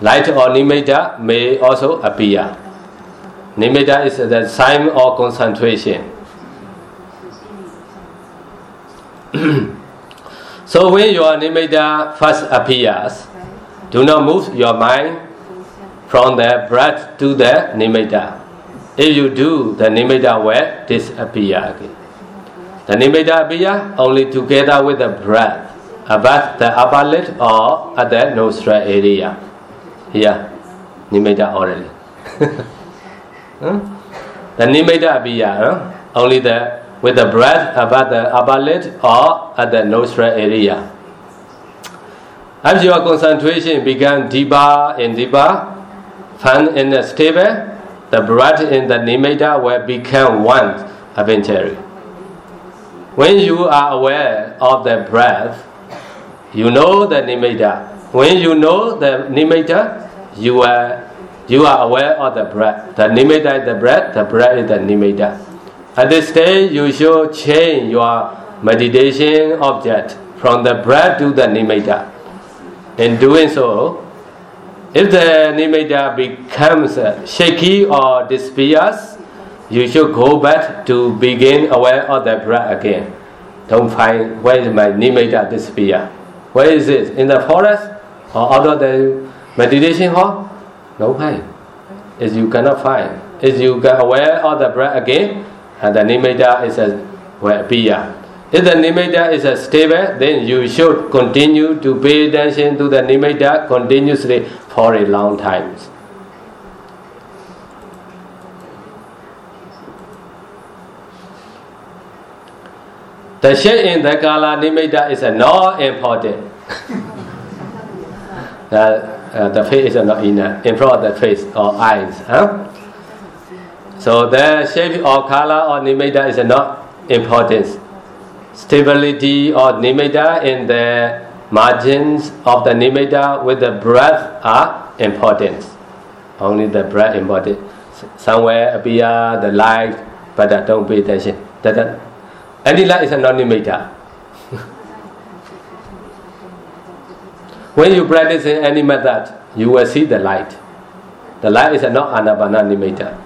light or nimitta may also appear. Nimitta is the sign of concentration. [clears throat] so when your nimitta first appears, do not move your mind from the breath to the nimitta. If you do, the nimitta will disappear again. The nimitta appear only together with the breath above the upper lid or at the nostril area. Here, nimitta already. [laughs] The nimitta appear huh? only the with the breath above the upper lid or at the nostril area. As your concentration began deeper and deeper, found in the stable, the breath in the nimitta will become one eventually. When you are aware of the breath, you know the nimitta. When you know the nimitta, you are you are aware of the breath. The nimitta is the breath, the breath is the nimitta. At this stage, you should change your meditation object from the breath to the nimitta. In doing so, if the nimitta becomes shaky or disappears, you should go back to begin aware of the breath again. Don't find where is my nimitta disappear. Where is it? In the forest or of the meditation hall? No find. If you cannot find, if you get aware of the breath again, and the nimitta is a will appear. If the nimitta is a stable, then you should continue to pay attention to the nimitta continuously for a long time. The shape in the kala nimitta is not important. [laughs] uh, uh, the face is not in, uh, in front of the face or eyes. Huh? So the shape or color or nimitta is not important. Stability or nimitta in the margins of the nimitta with the breath are important. Only the breath important. Somewhere appear the light, but don't pay attention. That, any light is a non-nimitta. when you practice in any method, you will see the light. The light is not anapana nimitta.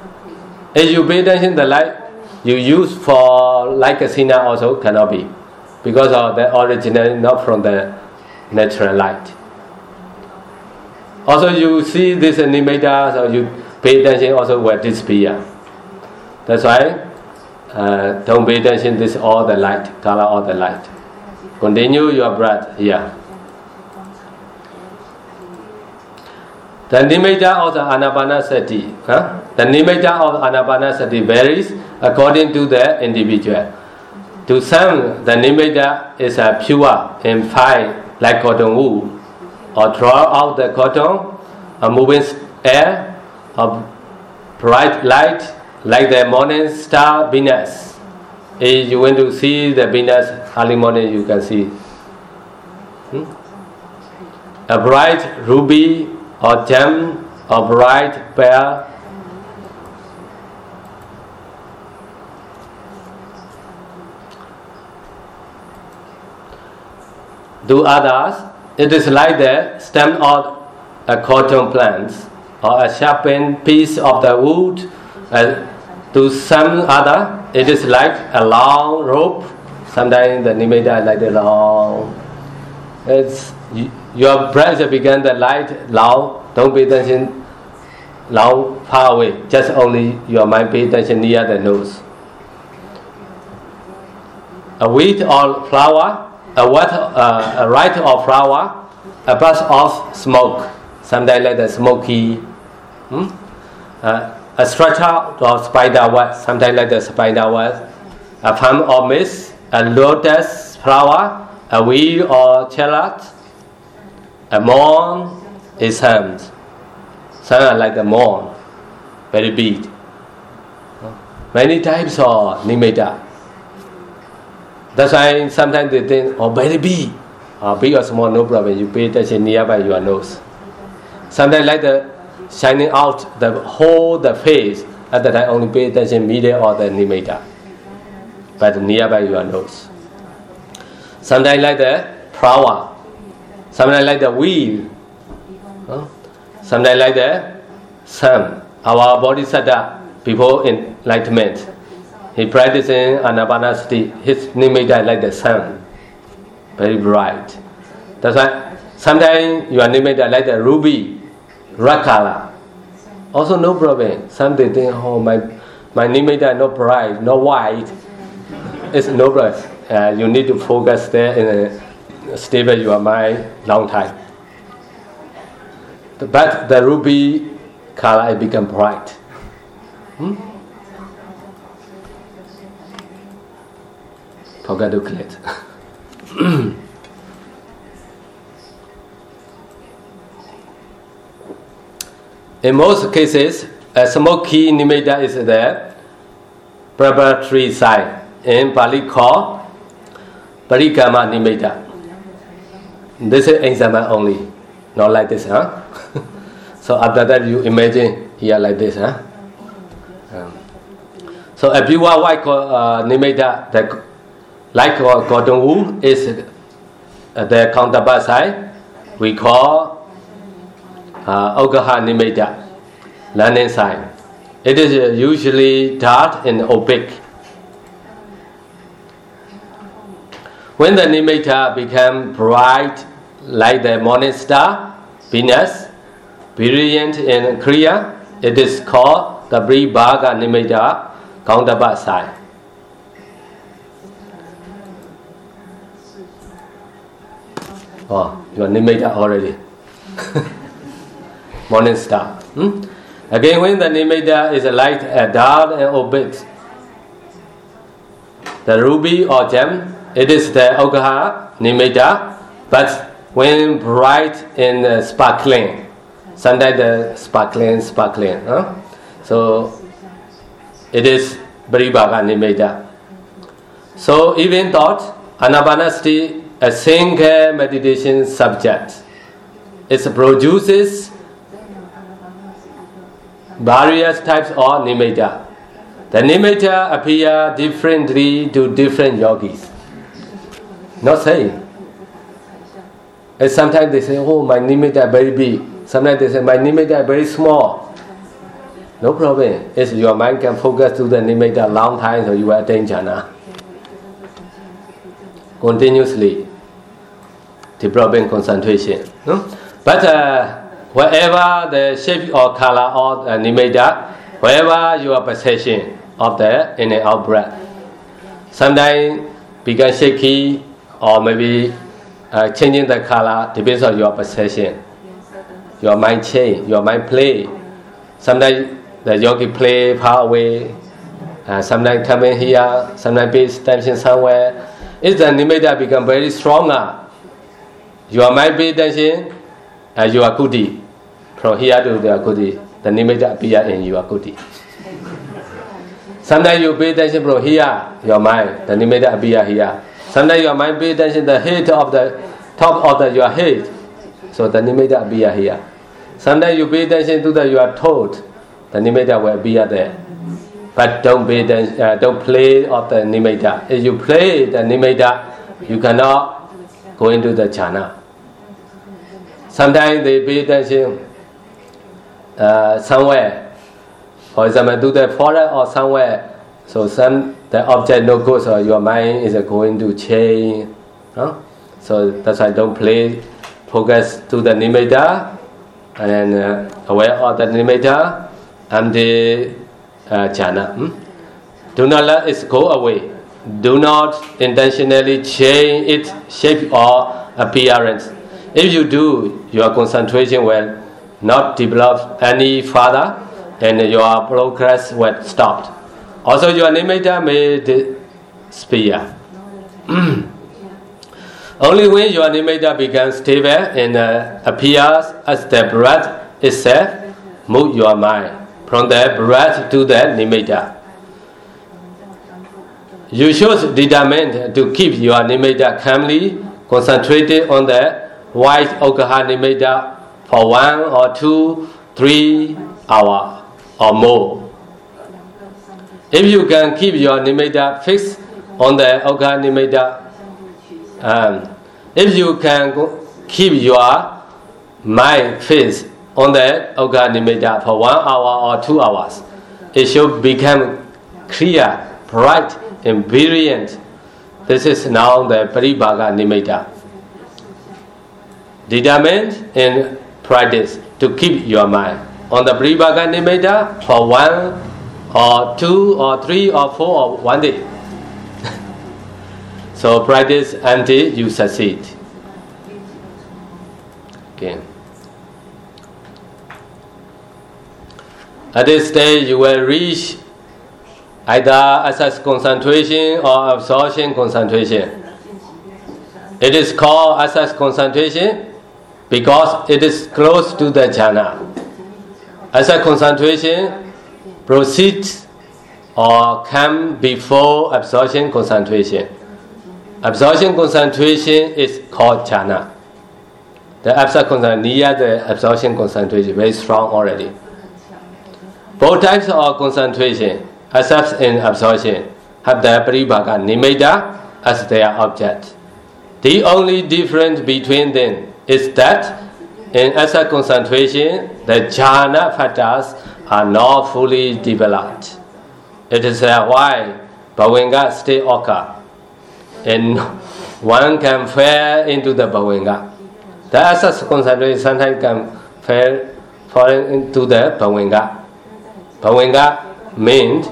If you pay attention the light you use for like a also cannot be because of the original not from the natural light. Also, you see this nimitta, so you pay attention also will disappear. That's why uh, don't pay attention this all the light, color all the light. Continue your breath here. The nimitta the anapanasati, huh? The nimitta of anapanasati varies according to the individual. To some, the nimitta is a pure and fine like cotton wool, or draw out the cotton, a moving air, a bright light like the morning star Venus. If you want to see the Venus early morning, you can see. Hmm? A bright ruby or gem or bright pearl To others, it is like the stem of a cotton plant or a sharpened piece of the wood. Uh, to some other, it is like a long rope. Sometimes the is like the long. It's your breath begin the light loud. Don't pay attention long far away. Just only your mind pay attention near the nose. A wheat or flower a water, uh, a right of flower, a burst of smoke, sometimes like the smoky, hmm? uh, a structure of spider web, sometimes like the spider web, a palm or mist, a lotus flower, a wheel or chariot, a moon is hand. Some are like the moon, very big. Many types of nimitta. That's why sometimes they think, oh, very big. Uh, big or small, no problem. You pay attention nearby your nose. Sometimes like the shining out the whole the face. At that time, only pay attention media or the nimitta. But nearby your nose. Sometimes like the flower. Sometimes like the wheel. Huh? Sometimes like the sun. Our up before enlightenment. He practicing anapanasati. His nimitta like the sun, very bright. That's why sometimes your nimitta like the ruby, red color. Also no problem. Some they think, oh my my nimitta not bright, not white. It's no problem. Uh, you need to focus there and uh, stable your mind long time. But the ruby color it become bright. Hmm? [clears throat] In most cases, a smoky nimitta is the preparatory sign. In Pali called parikamma nimitta. This is example only, not like this, huh? [laughs] so after that, you imagine here like this, huh? Um, so a pure white uh, nimitta, the like cotton wool is the counterpart side, we call uh, Uggaha learning side. It is usually dark and opaque. When the nimitta become bright like the morning star, Venus, brilliant and clear, it is called the Paribhaga nimitta counterpart side. Oh, your nimitta already. [laughs] Morning star. Hmm? Again, when the nimitta is light, dark, and oblique, the ruby or gem, it is the uggaha nimitta, but when bright and uh, sparkling, sometimes the sparkling, sparkling. Huh? So it is Paribhaga nimitta. So even thought Anapanasati, a single meditation subject, it produces various types of nimitta. The nimitta appear differently to different yogis. Not saying. And sometimes they say, oh, my nimitta very big. Sometimes they say, my nimitta very small. No problem. If your mind can focus to the nimitta long time, so you attain jhana. Continuously developing concentration. No? But uh, wherever the shape or color or uh, nimitta, wherever your perception of the in and out breath, sometimes become shaky or maybe uh, changing the color depends on your perception. Your mind change, your mind play. Sometimes the yogi play far away, uh, sometimes coming here, sometimes pay attention somewhere. If the nimitta become very stronger, your mind pay attention, you are kuti. From here to the kuti, the nimitta appear in your kuti. Sometimes you pay attention from here, your mind, the nimitta appear here. Sometimes your mind pay attention the head of the top of the, your head, so the nimitta appear here. Sometimes you pay attention to the your throat, the nimitta will be there. But don't pay uh, don't play of the nimitta. If you play the nimitta, you cannot go into the jhana. Sometimes they pay attention uh, somewhere, for example, to the forest or somewhere. So some the object no good, so your mind is going to change. Huh? So that's why don't play. Focus to the nimitta and uh, aware of the nimitta and the uh, jhana. Hmm? Do not let it go away. Do not intentionally change its shape or appearance. If you do, your concentration will not develop any further and your progress will stop. Also, your nimitta may disappear. [clears throat] Only when your nimitta becomes stable and uh, appears as the breath itself, move your mind from the breath to the nimitta. You should determine to keep your nimitta calmly concentrated on the white uggaha nimitta for one or two, three hour or more. If you can keep your nimitta fixed on the uggaha nimitta, um, if you can keep your mind fixed on the nimitta for one hour or two hours, it should become clear, bright, and brilliant. This is now the Paribhaga nimitta. Determined in practice to keep your mind on the Paribhaga nimitta for one or two or three or four or one day. [laughs] so practice until you succeed. Okay. At this stage, you will reach either access concentration or absorption concentration. It is called access concentration because it is close to the jhana. Access concentration proceeds or come before absorption concentration. Absorption concentration is called jhana. The absorption concentration near the absorption concentration very strong already. Both types of concentration, accept and absorption, have the paribhaga nimitta as their object. The only difference between them is that in acid concentration, the jhana factors are not fully developed. It is uh, why bhavanga stay occur, and [laughs] one can fall into the bhavanga. The acid concentration sometimes can fall, fall into the bhavanga. Bhavanga means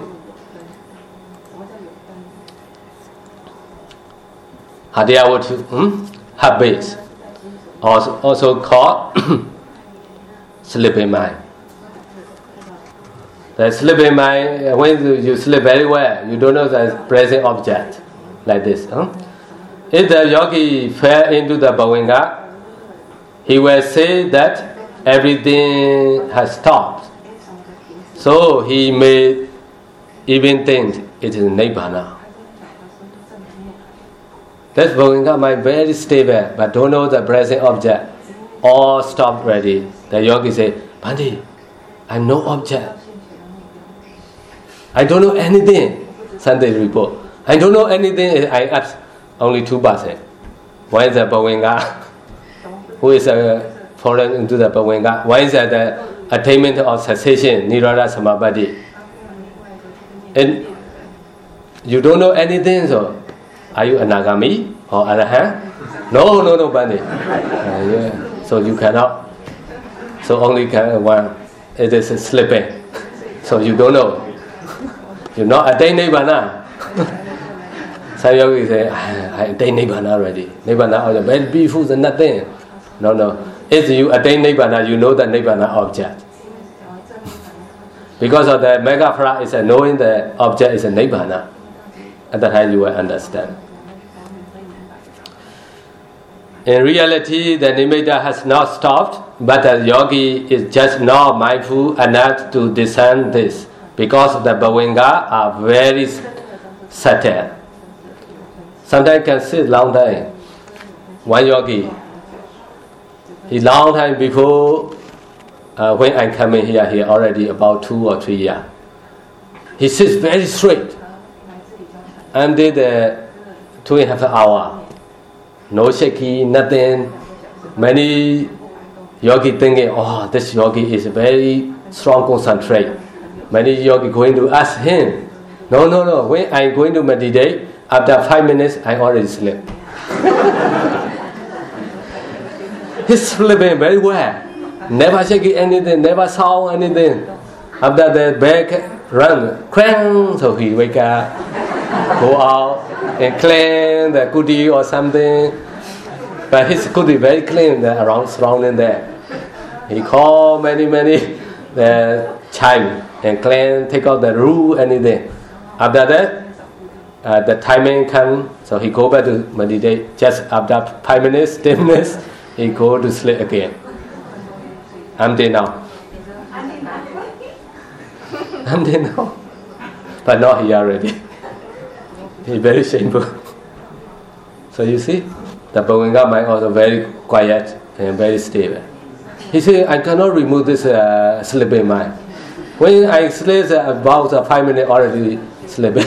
Hadiyawatu, hmm? habits, also, also called [coughs] sleeping mind. The sleeping mind, when you sleep very well, you don't know the present object, like this. Huh? If the yogi fell into the bhavanga, he will say that everything has stopped. So he may even think it is nibbana. This Bhavanga mind very stable, but don't know the present object. All stop ready. The yogi say, Bhante, I'm no object. I don't know anything. Sunday report. I don't know anything. I ask only two percent. One is the Bhavanga, [laughs] who is a foreign into the Bhavanga. One is the attainment of cessation, Nirvana Samapatti. And you don't know anything, so are you anagami or arahant? No, no, no. Uh, yeah. So you cannot. So only can one. It is slipping. So you don't know. You're not attain nibbana. Some yogi say, I attain nibbana already. Nibbana is very beautiful than nothing. No, no. If you attain nibbana, you know the nibbana object. Because of the magga phala is knowing the object is a nibbana. At that time you will understand. In reality, the nimitta has not stopped, but the yogi is just not mindful enough to discern this because the bhavanga are very subtle. Sometimes can sit long time. One yogi, he long time before uh, when I'm coming here, he already about two or three years. He sits very straight. I'm there the two and a half hour. No shaky, nothing. Many yogi thinking, oh, this yogi is very strong concentrate. Many yogi going to ask him, no, no, no. When I'm going to meditate, after five minutes, I already sleep. [laughs] He's sleeping very well never shaking anything, never saw anything. After the back run, clang, so he wake up, go out and clean the kuti or something. But his kuti very clean the around surrounding there. He call many many the chime and clean, take out the rule anything. After that, uh, the timing come, so he go back to meditate. Just after five minutes, [laughs] ten minutes, he go to sleep again. I'm there now. I'm there now. But not here already. Very shameful. [laughs] So you see, the Bhavanga mind also very quiet and very stable. He said, I cannot remove this uh, sleeping mind. When I sleep about uh, five minutes already sleeping,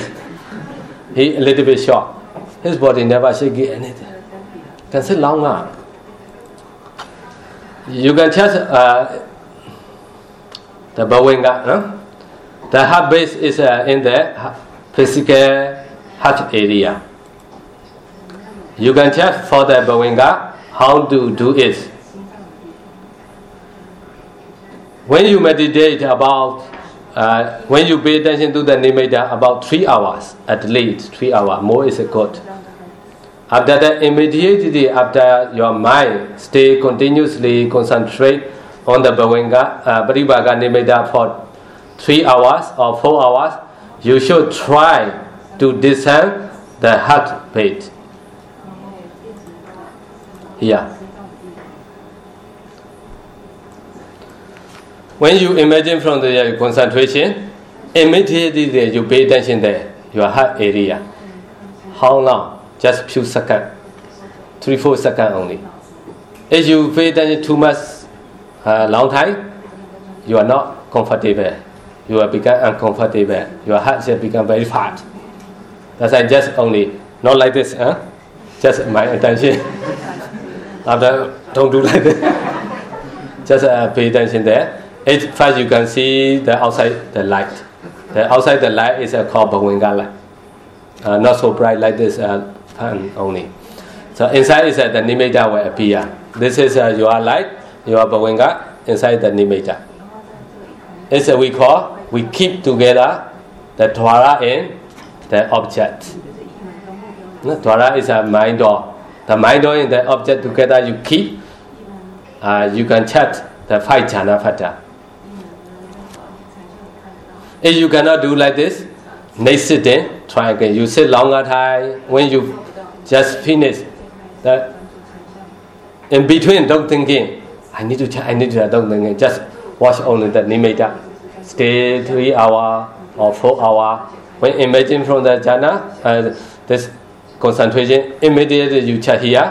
[laughs] he a little bit shocked. His body never shaking anything. Can sit long up you can just uh, the bhavanga. No? The heart base is uh, in the physical heart area. You can check for the bhavanga how to do it. When you meditate about, uh, when you pay attention to the nimitta about three hours at least, three hours, more is a good. After that, immediately after your mind stay continuously concentrate on the Bhavanga, uh, Nimitta for three hours or four hours, you should try to discern the heart heartbeat. Yeah. When you imagine from the concentration, immediately you pay attention there, your heart area. How long? just few seconds, three four seconds only. If you pay attention too much, uh, long time, you are not comfortable. You will become uncomfortable. Your heart will become very fat. That's why just only not like this, huh? Just my attention. [laughs] After don't do like this. just uh, pay attention there. It, first you can see the outside the light. The outside the light is uh, called Bhavanga light. Uh, not so bright like this. Uh, only. So inside is uh, the nimitta will appear. This is uh, your light, your bhavanga inside the nimitta. It's uh, we call we keep together the dwara in the object. Dwara is a mind door. The mind door and the object together you keep. Uh, you can chat the five jhana phata. If you cannot do like this, next sitting, try again. You sit longer time. When you just finish that in between don't thinking I need to check, I need to don't thinking just watch only the nimitta stay three hour or four hour when imagine from the jhana uh, this concentration. Immediately you check here.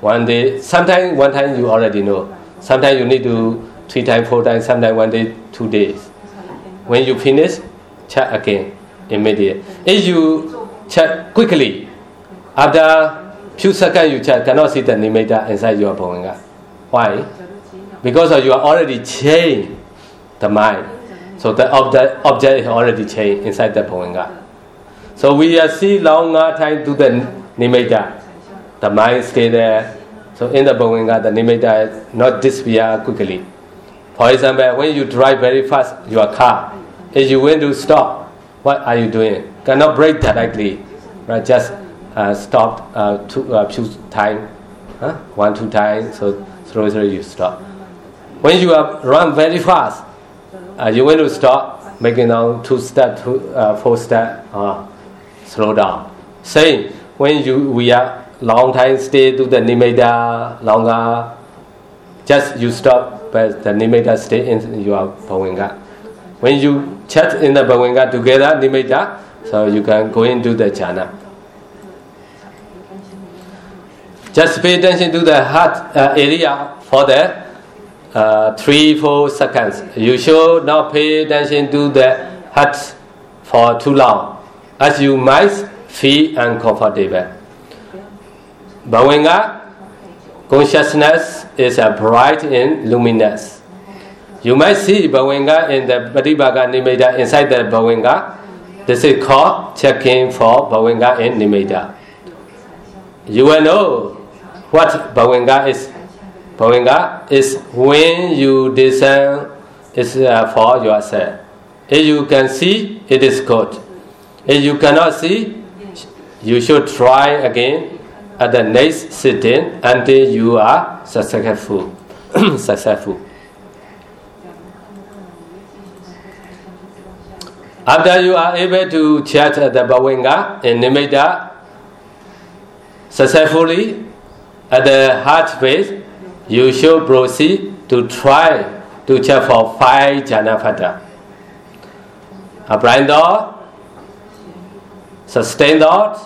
One day, sometimes one time you already know. Sometimes you need to three times, four times, sometimes one day, two days. When you finish, check again, immediate. If you check quickly, after few seconds you check, cannot see the nimitta inside your bhavanga. Why? Because you are already changed the mind. So the object, object is already changed inside the bhavanga. So we are see longer time to the nimitta. The mind stay there. So in the bhavanga, the nimitta not disappear quickly. For example, when you drive very fast your car, if you want to stop, what are you doing? Cannot brake directly, right? Just uh, stop uh, two uh, few time, huh? one two times. So slowly, slowly you stop. When you are run very fast, uh, you want to stop, making now two step, two, uh, four step, uh, slow down. Same when you we are long time stay to the nimitta longer, just you stop, but the nimitta stay in your bhavanga. When you chat in the bhavanga together, nimitta, so you can go into the jhana. Just pay attention to the heart uh, area for the uh, three, four seconds. You should not pay attention to the heart for too long, as you might feel uncomfortable. Bhavanga consciousness is a bright and luminous. You might see Bhavanga in the Pratibhaga Nimitta inside the Bhavanga. This is called checking for Bhavanga in Nimitta. You will know what Bhavanga is. Bhavanga is when you discern is uh, for yourself. If you can see, it is good. If you cannot see, you should try again at the next sitting until you are successful. [clears throat] successful. After you are able to chat the Bhavanga in Nimitta successfully at the heart phase, you should proceed to try to check for five Janapata. A blind thought, sustained thought,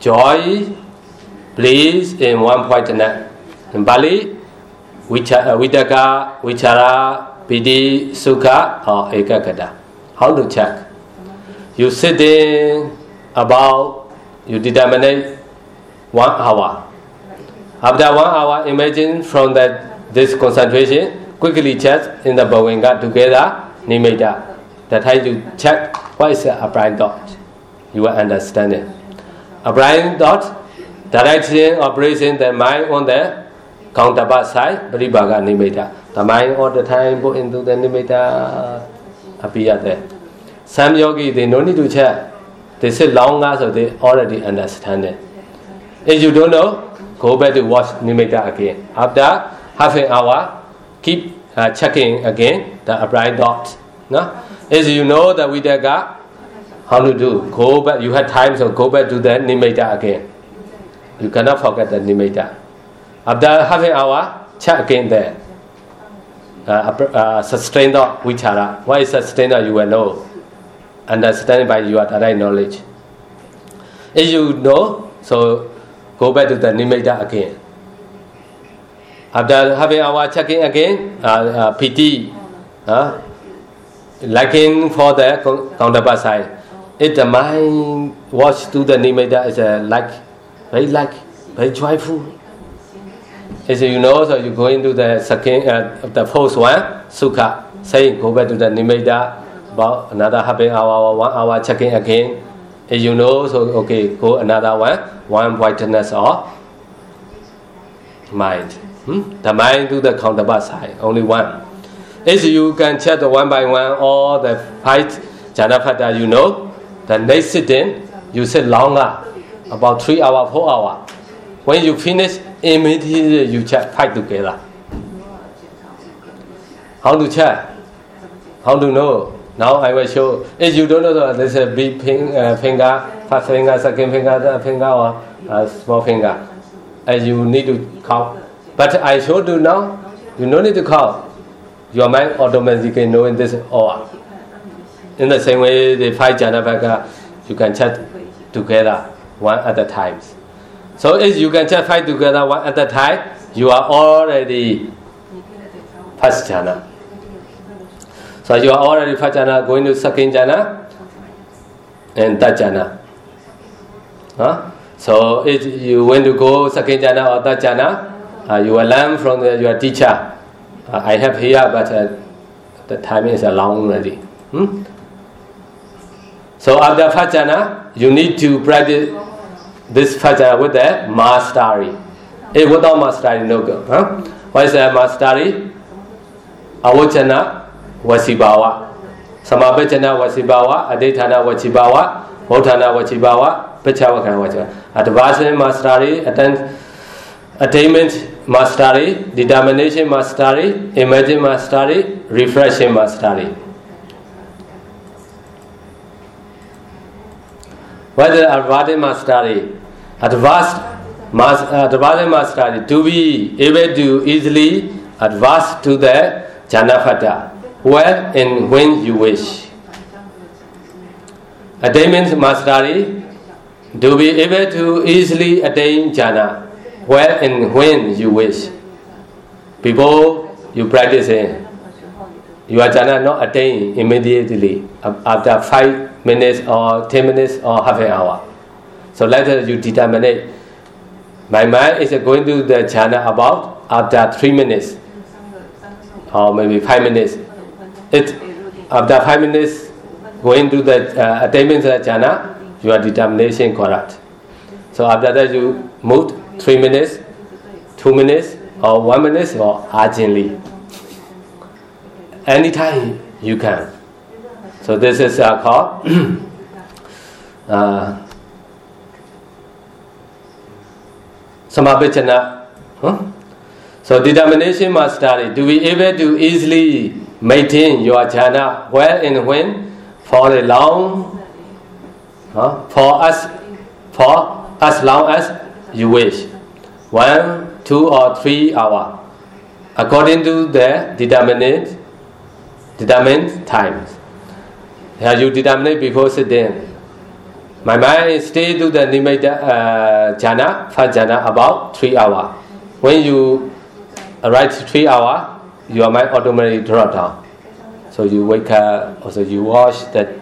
joy, bliss in one point net. In Pali, Vitakka, uh, Vichara, Piti, Sukha, or Ekaggata. How to check? You sit in about, you determine one hour. After one hour, imagine from that this concentration, quickly check in the Bhavanga together, Nimitta. That how you check what is a blind dot. You will understand it. A blind dot, directing operation the mind on the counterpart side, Paribhaga Nimitta. The mind all the time go into the Nimitta appear there. Some yogi they no need to check. They say long so they already understand it. If you don't know, go back to watch nimitta again. After half an hour, keep uh, checking again the upright dot. No? If you know that with the vitakka, how to do? Go back. You have time, so go back to the nimitta again. You cannot forget the nimitta. After half an hour, check again there. Uh, uh, sustained vichara. What is sustained? You will know. Understand by your direct knowledge. If you know, so go back to the nimitta again. After having our checking again, uh, uh, piti, uh, liking for the counterpart side. If the mind watch to the nimitta is a like, very like, very joyful. As you know, so you go into the second, uh, the first one, sukha, saying go back to the nimitta, about another half an hour one hour checking again. As you know, so okay, go another one, one whiteness of mind. Hmm? The mind to the counterpart side, only one. As you can check the one by one all the five janapata you know, the sit in, you sit longer, about three hour, four hour. When you finish, immediately you check five together. How to check? How to know? Now I will show. If you don't know, there's a big ping, uh, finger, first finger, second finger, third finger, or uh, small finger. And you need to count. But I showed you now, you don't need to count. Your mind automatically knowing this all. In the same way, the five janapaka, you can chat together. one at a time. So if you can just fight together one at a time, you are already first jhana. So you are already first jhana going to second jhana and third jhana. Huh? So if you want to go second jhana or third jhana, uh, you will learn from the, your teacher. Uh, I have here, but uh, the time is long already. Hmm? So after first jhana, you need to practice this first jhana with the mastery. Eh, if without mastery, no good. Huh? What is the mastery? Avajjana Vasibhava. Samapajjana Vasibhava, Aditana Vachibhava, Votana Vachibhava, Pachavakan Vachibhava. Advancement mastery, attainment mastery, determination mastery, imagine mastery, refreshing mastery. What is advanced mastery? Advanced, mas, advanced mastery to be able to easily advance to the Janapata, where and when you wish. Attainment mastery to be able to easily attain jhana where and when you wish. Before you practice it, your jhana not attain immediately after five minutes or ten minutes or half an hour. So later you determine my mind is going to the channel about after three minutes or maybe five minutes. It after five minutes going to the uh, attainment jhana, your determination correct. So after that you move three minutes, two minutes, or one minute, or urgently. Anytime you can. So this is uh, called [clears throat] uh, samapajjana. Huh? So determination must study. Do we able to easily maintain your jhana where and when for a long, huh? for us, for as long as you wish. One, two, or three hour, according to the determined determined times. Have you determined before sitting? My mind stay to the nimitta uh, jhana, first jhana, about three hour. When you arrive three hour, your mind automatically drop down. So you wake up, also you wash that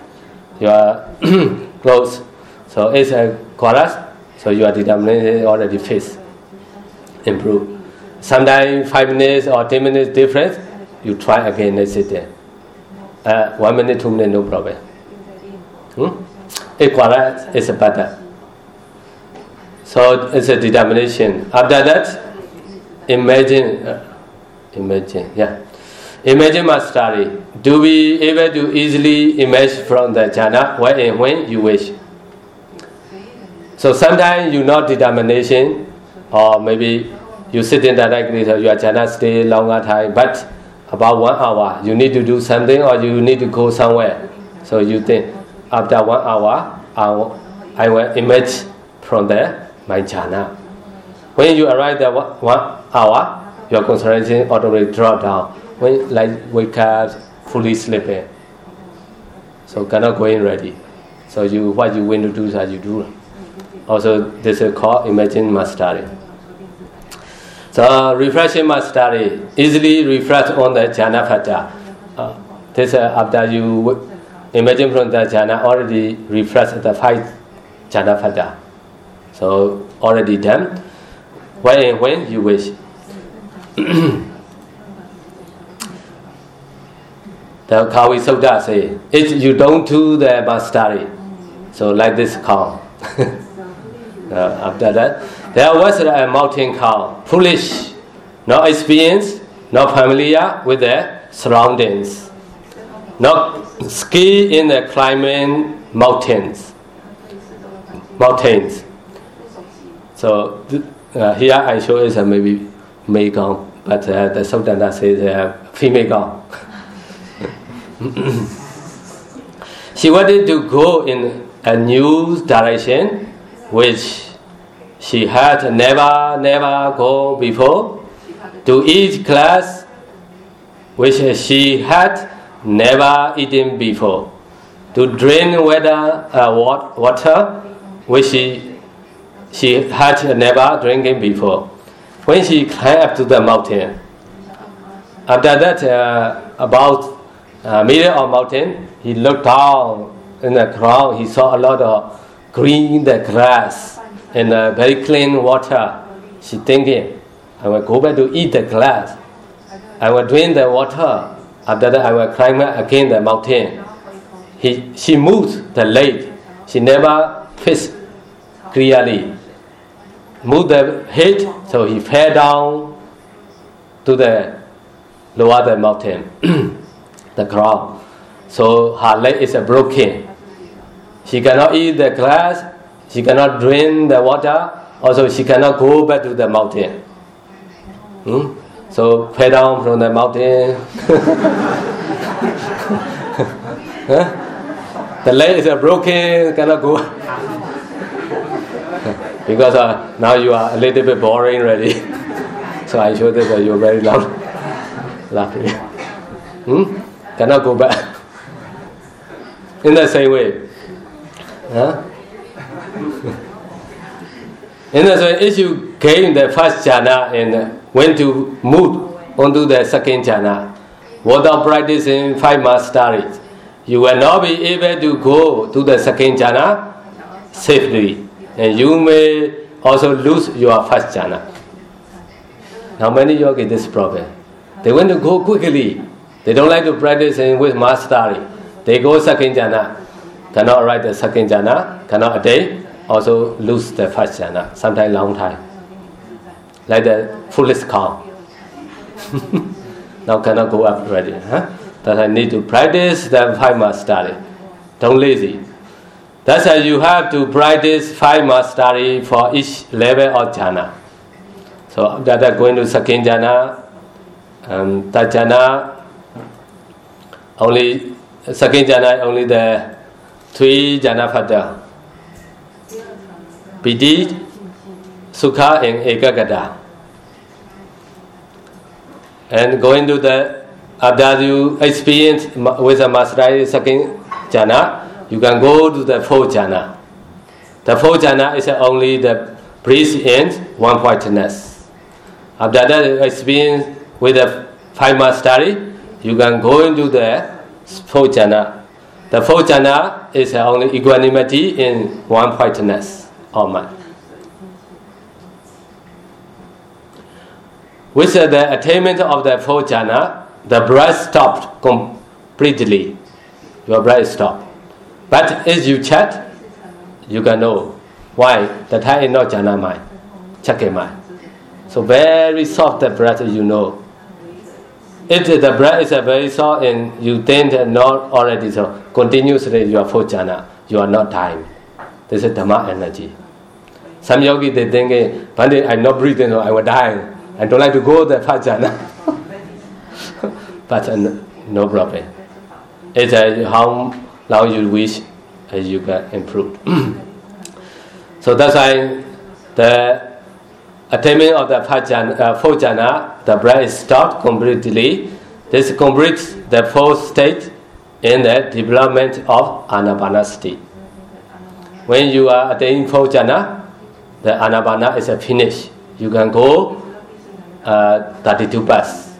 your [clears throat] clothes. So it's a chorus so your determination already fixed. Improve. Sometimes five minutes or ten minutes difference, you try again next day. Uh, one minute, two minutes, no problem. Hmm? Equalize is better. So it's a determination. After that, imagine, uh, imagine, yeah. Imagine mastery. Do we able to easily emerge from the jhana when and when you wish? So sometimes you know determination, or maybe you sit in directly, so your jhana stay longer time, but about one hour, you need to do something or you need to go somewhere. So you think, after one hour, I will, I will from there, my jhana. When you arrive there one hour, your concentration automatically drop down. When like wake up, fully sleeping. So cannot go in ready. So you what you want to do, so you do. Also, this is called imagine mastery. So, refreshing my study, easily refresh on the jhana phata. Uh, this uh, after you imagine from the jhana already refresh the five jhana phata. So, already done. When and when you wish. [coughs] the Gavi Sutta say, if you don't do the mastery, so like this calm. [laughs] uh, after that. There was a mountain called foolish, not experienced, not familiar with the surroundings, not ski in the climbing mountains. Mountains. So uh, here I show is a maybe Mekong, but uh, the Sultana says uh, female [laughs] she wanted to go in a new direction which she had never, never go before, to each class which she had never eaten before, to drink water, uh, water which she she had never drinking before. When she climbed up to the mountain, after that, uh, about uh, middle of mountain, he looked down in the ground. He saw a lot of green the grass and uh, very clean water. She thinking, I will go back to eat the grass. I will drink the water. After that, I will climb again the mountain. He, she moved the leg. She never faced clearly. Moved the head, so he fell down to the lower the mountain, [clears throat] the ground. So her leg is broken. She cannot eat the grass. She cannot drink the water. Also, she cannot go back to the mountain. Hmm? So fell down from the mountain. [laughs] The leg is broken, cannot go. [laughs] because uh, now you are a little bit boring already. [laughs] so I showed that you're very loud, laughing. Hmm? Cannot go back. In the same way. Huh? The same if you came the first jhana and went to move onto the second jhana, without practicing five studies, you will not be able to go to the second jhana safely. And you may also lose your first jhana. How many yogis this problem. They want to go quickly. They don't like to practice with mastery. They go second jhana, cannot write the second jhana, cannot attain, also lose the first jhana, sometimes long time. Like the foolish cow. [laughs] now cannot go up already. Huh? that I need to practice, then five months study. Don't lazy. That's why you have to practice five months study for each level of jhana. So that are going to second jhana, um, that jhana, only second jhana only the three jhana pada. Piti, Sukha and Ekaggata. And going to the after you experience with a master second jhana, you can go to the fourth jhana. The fourth jhana is only the breath in one pointedness. After that experience with the five study, you can go into the fourth jhana. The fourth jhana is only equanimity in one pointedness of mind. With the attainment of the fourth jhana, the breath stopped completely. Your breath stopped. But as you chat, you can know why the Thai is not jhana mind, chake mind. So very soft the breath you know. If the breath is very soft and you think not already so, continuously you are full jhana, you are not dying. This is Dhamma energy. Some yogi they think, I'm not breathing, so I will die. I don't like to go the first jhana. [laughs] but uh, no problem. It's uh, how long you wish uh, you get improved. [clears throat] so that's why the attainment of the Pajana, uh, the breath is stopped completely. This completes the fourth state in the development of anapanasati. When you are attaining fourth jhana, the anapana is a finish. You can go uh, 32 paths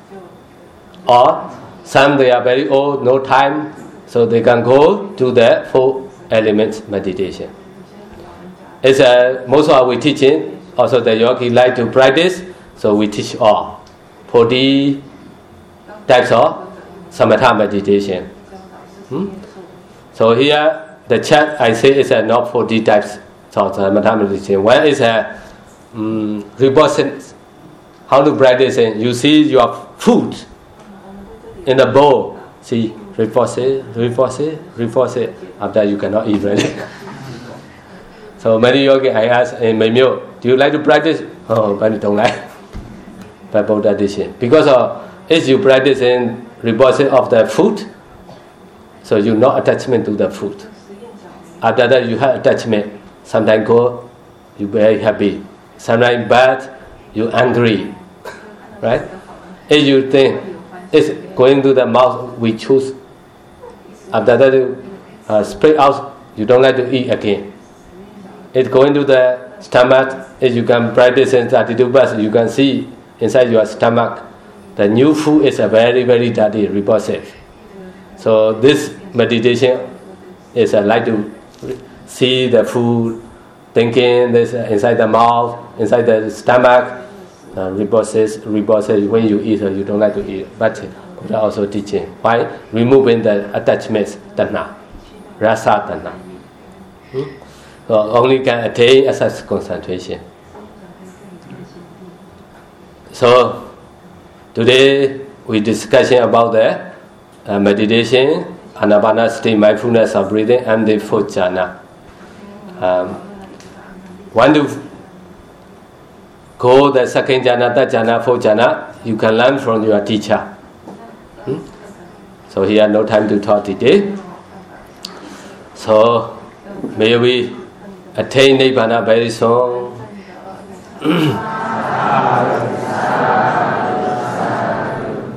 or some they are very old, no time, so they can go to the four elements meditation. It's a, most of our teaching, also the yogi like to practice, so we teach all. 40 types of samatha meditation. Hmm? So here, the chat I say is a not 40 types of samatha meditation. One is a um, how to practice it. You see your food in the bowl. See, reinforce it, reinforce it, reinforce it. After you cannot eat really. [laughs] so many yogi I ask in my meal, do you like to practice? Oh, but I don't like. [laughs] Buddha teaching. Because of if you practice in reposing of the food, so you no attachment to the food. After that you have attachment. Sometimes go, you very happy. Sometimes bad, you angry. [laughs] right? If you think it's going to the mouth, we choose. After that, uh, spit out, you don't like to eat again. It's going to the stomach, if you can practice in 32 bus, you can see inside your stomach, the new food is a very, very dirty, repulsive. So this meditation is a like to see the food, thinking this inside the mouth, inside the stomach, uh, repulses, repulses when you eat, or you don't like to eat. But Buddha also teaching why removing the attachments, tanha, rasa tanha. Hmm? So only can attain such concentration. So today we discussing about the uh, meditation, anapanasati, mindfulness of breathing, and the fourth jhana. Um, want to go the second jhana, third jhana, fourth jhana, you can learn from your teacher. Hmm? So he had no time to talk today. So may we attain Nibbana very soon.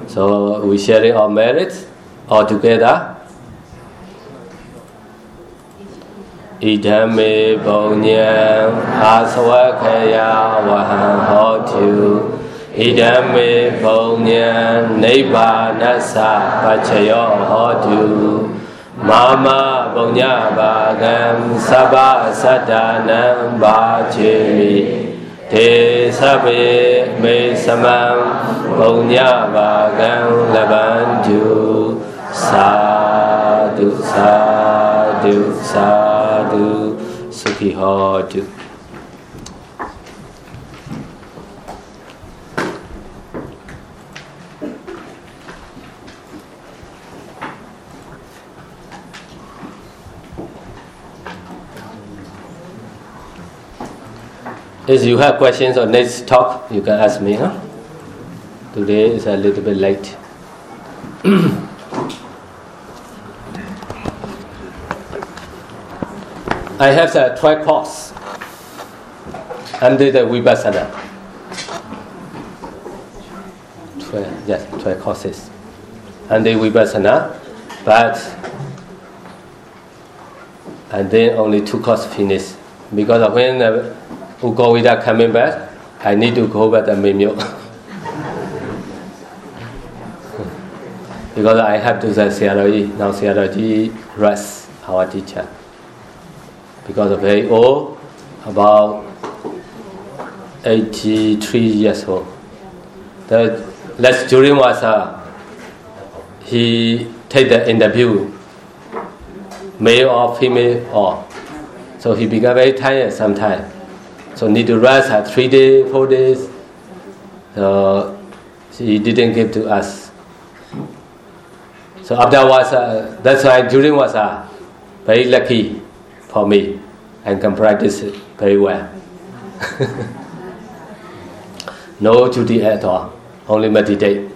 so we sharing our merits all together. ဣဒံမေပုံညံအာသဝခယဝဟံဟောတုဣဒံမေပုံညံနိဗ္ဗာနသပัจฉယောဟောတု ma ma bông nha ba gan sa ba sa da nam ba chê mi thế sa bê mê sa ma ba gan la ban chu sa du sa du If you have questions or next talk, you can ask me. Huh? Today is a little bit late. I have a 12 course under the Vipassana. 12, yes, 12 courses under Vipassana, but and then only two courses finished because when uh, go without coming back, I need to go back to Mimyo. [laughs] because I have to say Siaraji, now Siaraji rest our teacher. Because of very old, about 83 years old. The last during was uh, he take the interview, male or female or. So he became very tired sometimes. So need to rest at three days, four days. So he didn't give to us. So afterwards, uh, that's why during was uh, very lucky for me and can practice very well. [laughs] no duty at all, only meditate.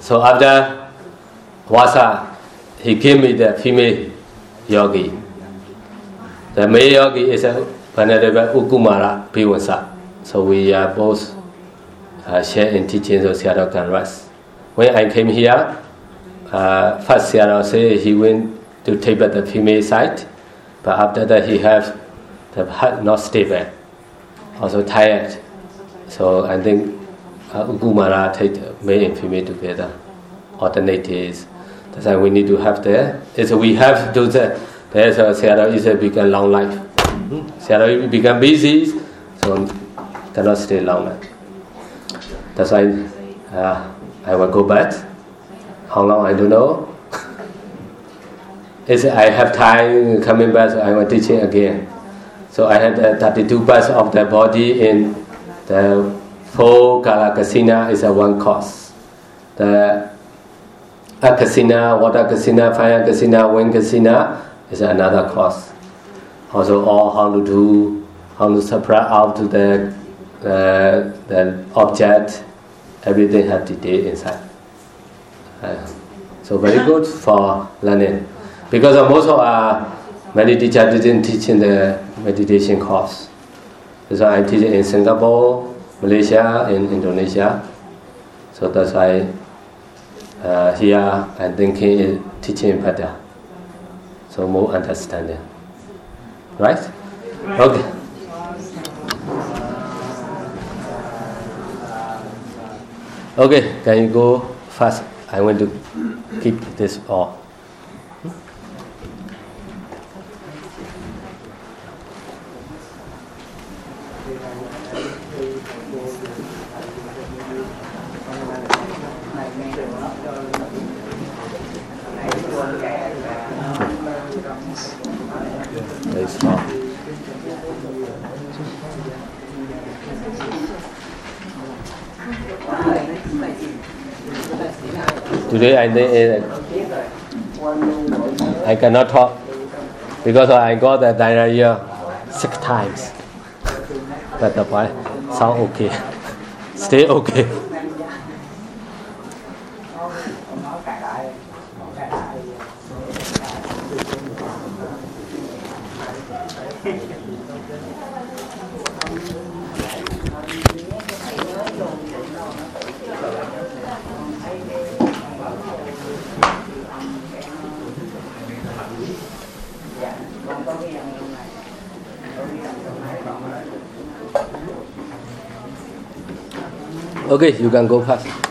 So after Vasa, he gave me the female yogi. The male yogi is a Venerable Ukumara Piwansa. So we are both uh, share in teachings of Seattle Ganras. When I came here, uh, first Seattle said he went to Tibet, the female side, but after that he have the heart not stable, also tired. So I think uh, Ukumara take male and female together, alternatives. That's why we need to have there. Is we have to the there's a Seattle is a big and long life. Seattle become busy, so cannot stay longer. That's why uh, I will go back. How long I don't know. [laughs] It's, I have time coming back, so I will teaching again. So I had the 32 parts of the body in the four Galakasina is a one course. The Akasina, water kasina, fire kasina, wind kasina is another course. Also all how to do, how to separate out the uh, the object, everything have detail inside. Uh, so very good for learning. Because most of our many teachers didn't teach in the meditation course. So I teach in Singapore, Malaysia, in Indonesia. So that's why uh, here I'm thinking teaching better. So more understanding. Right? Okay. Okay, can you go fast? I want to keep this all. Today I I cannot talk because I got the diarrhea six times. But the point sound okay. [laughs] Stay okay. Okay, you can go past.